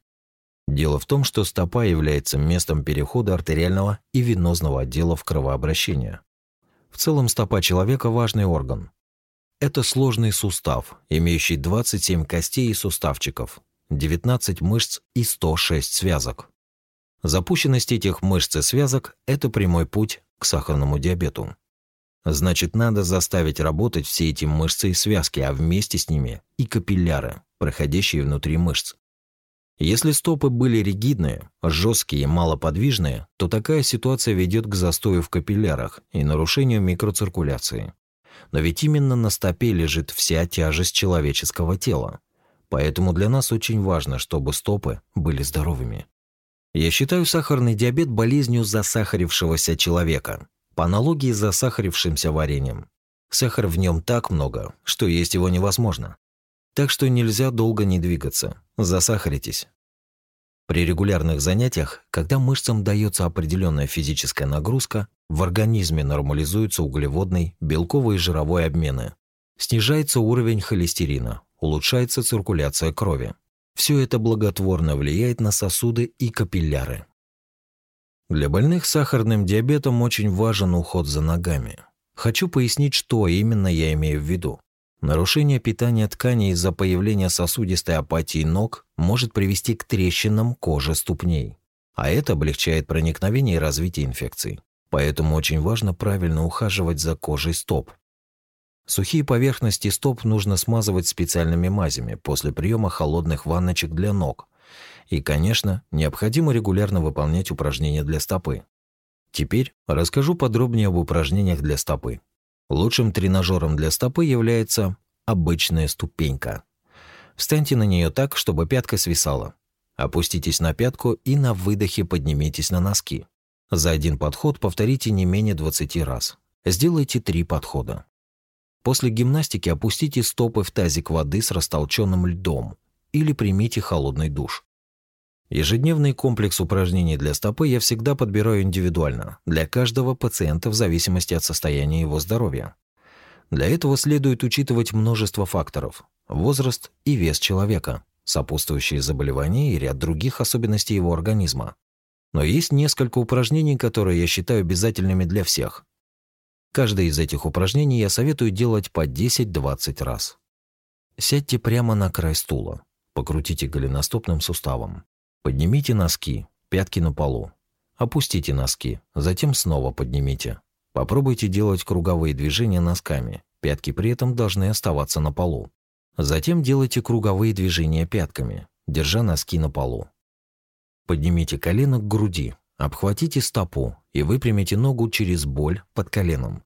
Дело в том, что стопа является местом перехода артериального и венозного отделов кровообращения, в целом стопа человека – важный орган. Это сложный сустав, имеющий 27 костей и суставчиков, 19 мышц и 106 связок. Запущенность этих мышц и связок – это прямой путь к сахарному диабету. Значит, надо заставить работать все эти мышцы и связки, а вместе с ними и капилляры, проходящие внутри мышц. Если стопы были ригидные, жесткие и малоподвижные, то такая ситуация ведет к застою в капиллярах и нарушению микроциркуляции. Но ведь именно на стопе лежит вся тяжесть человеческого тела. Поэтому для нас очень важно, чтобы стопы были здоровыми. Я считаю сахарный диабет болезнью засахарившегося человека, по аналогии с засахарившимся вареньем. Сахар в нем так много, что есть его невозможно так что нельзя долго не двигаться, засахаритесь. При регулярных занятиях, когда мышцам дается определенная физическая нагрузка, в организме нормализуются углеводный, белковый и жировой обмены. Снижается уровень холестерина, улучшается циркуляция крови. Все это благотворно влияет на сосуды и капилляры. Для больных сахарным диабетом очень важен уход за ногами. Хочу пояснить, что именно я имею в виду. Нарушение питания тканей из-за появления сосудистой апатии ног может привести к трещинам кожи ступней, а это облегчает проникновение и развитие инфекций. Поэтому очень важно правильно ухаживать за кожей стоп. Сухие поверхности стоп нужно смазывать специальными мазями после приема холодных ванночек для ног. И, конечно, необходимо регулярно выполнять упражнения для стопы. Теперь расскажу подробнее об упражнениях для стопы. Лучшим тренажером для стопы является обычная ступенька. Встаньте на нее так, чтобы пятка свисала. Опуститесь на пятку и на выдохе поднимитесь на носки. За один подход повторите не менее 20 раз. Сделайте три подхода. После гимнастики опустите стопы в тазик воды с растолченным льдом или примите холодный душ. Ежедневный комплекс упражнений для стопы я всегда подбираю индивидуально, для каждого пациента в зависимости от состояния его здоровья. Для этого следует учитывать множество факторов: возраст и вес человека, сопутствующие заболевания и ряд других особенностей его организма. Но есть несколько упражнений, которые я считаю обязательными для всех. Каждое из этих упражнений я советую делать по 10-20 раз. Сядьте прямо на край стула. Покрутите голеностопным суставом. Поднимите носки, пятки на полу. Опустите носки, затем снова поднимите. Попробуйте делать круговые движения носками. Пятки при этом должны оставаться на полу. Затем делайте круговые движения пятками, держа носки на полу. Поднимите колено к груди, обхватите стопу и выпрямите ногу через боль под коленом.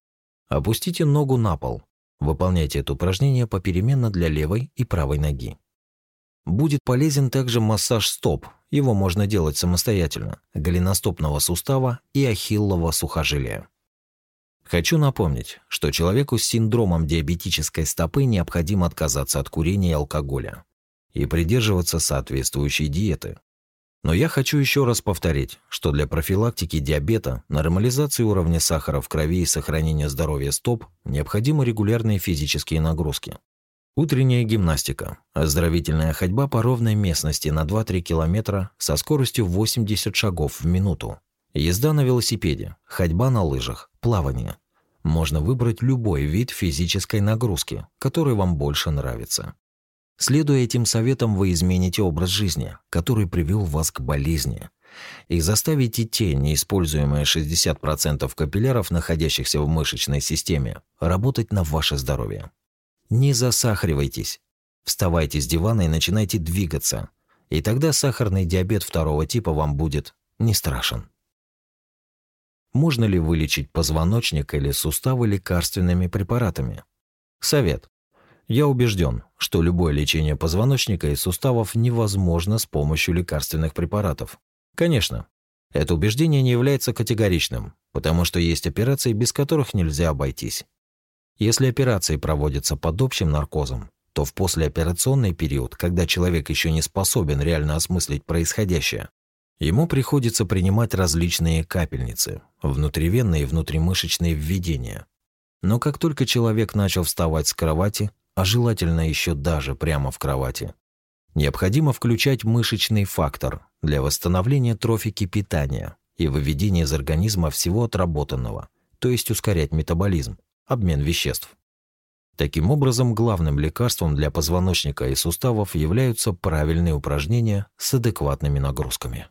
Опустите ногу на пол. Выполняйте это упражнение попеременно для левой и правой ноги. Будет полезен также массаж стоп его можно делать самостоятельно, голеностопного сустава и ахиллового сухожилия. Хочу напомнить, что человеку с синдромом диабетической стопы необходимо отказаться от курения и алкоголя и придерживаться соответствующей диеты. Но я хочу еще раз повторить, что для профилактики диабета, нормализации уровня сахара в крови и сохранения здоровья стоп необходимы регулярные физические нагрузки, Утренняя гимнастика. Оздоровительная ходьба по ровной местности на 2-3 километра со скоростью 80 шагов в минуту. Езда на велосипеде, ходьба на лыжах, плавание. Можно выбрать любой вид физической нагрузки, который вам больше нравится. Следуя этим советам, вы измените образ жизни, который привел вас к болезни. И заставите те неиспользуемые 60% капилляров, находящихся в мышечной системе, работать на ваше здоровье. Не засахаривайтесь. Вставайте с дивана и начинайте двигаться. И тогда сахарный диабет второго типа вам будет не страшен. Можно ли вылечить позвоночник или суставы лекарственными препаратами? Совет. Я убежден, что любое лечение позвоночника и суставов невозможно с помощью лекарственных препаратов. Конечно, это убеждение не является категоричным, потому что есть операции, без которых нельзя обойтись. Если операции проводятся под общим наркозом, то в послеоперационный период, когда человек еще не способен реально осмыслить происходящее, ему приходится принимать различные капельницы, внутривенные и внутримышечные введения. Но как только человек начал вставать с кровати, а желательно еще даже прямо в кровати, необходимо включать мышечный фактор для восстановления трофики питания и выведения из организма всего отработанного, то есть ускорять метаболизм обмен веществ. Таким образом, главным лекарством для позвоночника и суставов являются правильные упражнения с адекватными нагрузками.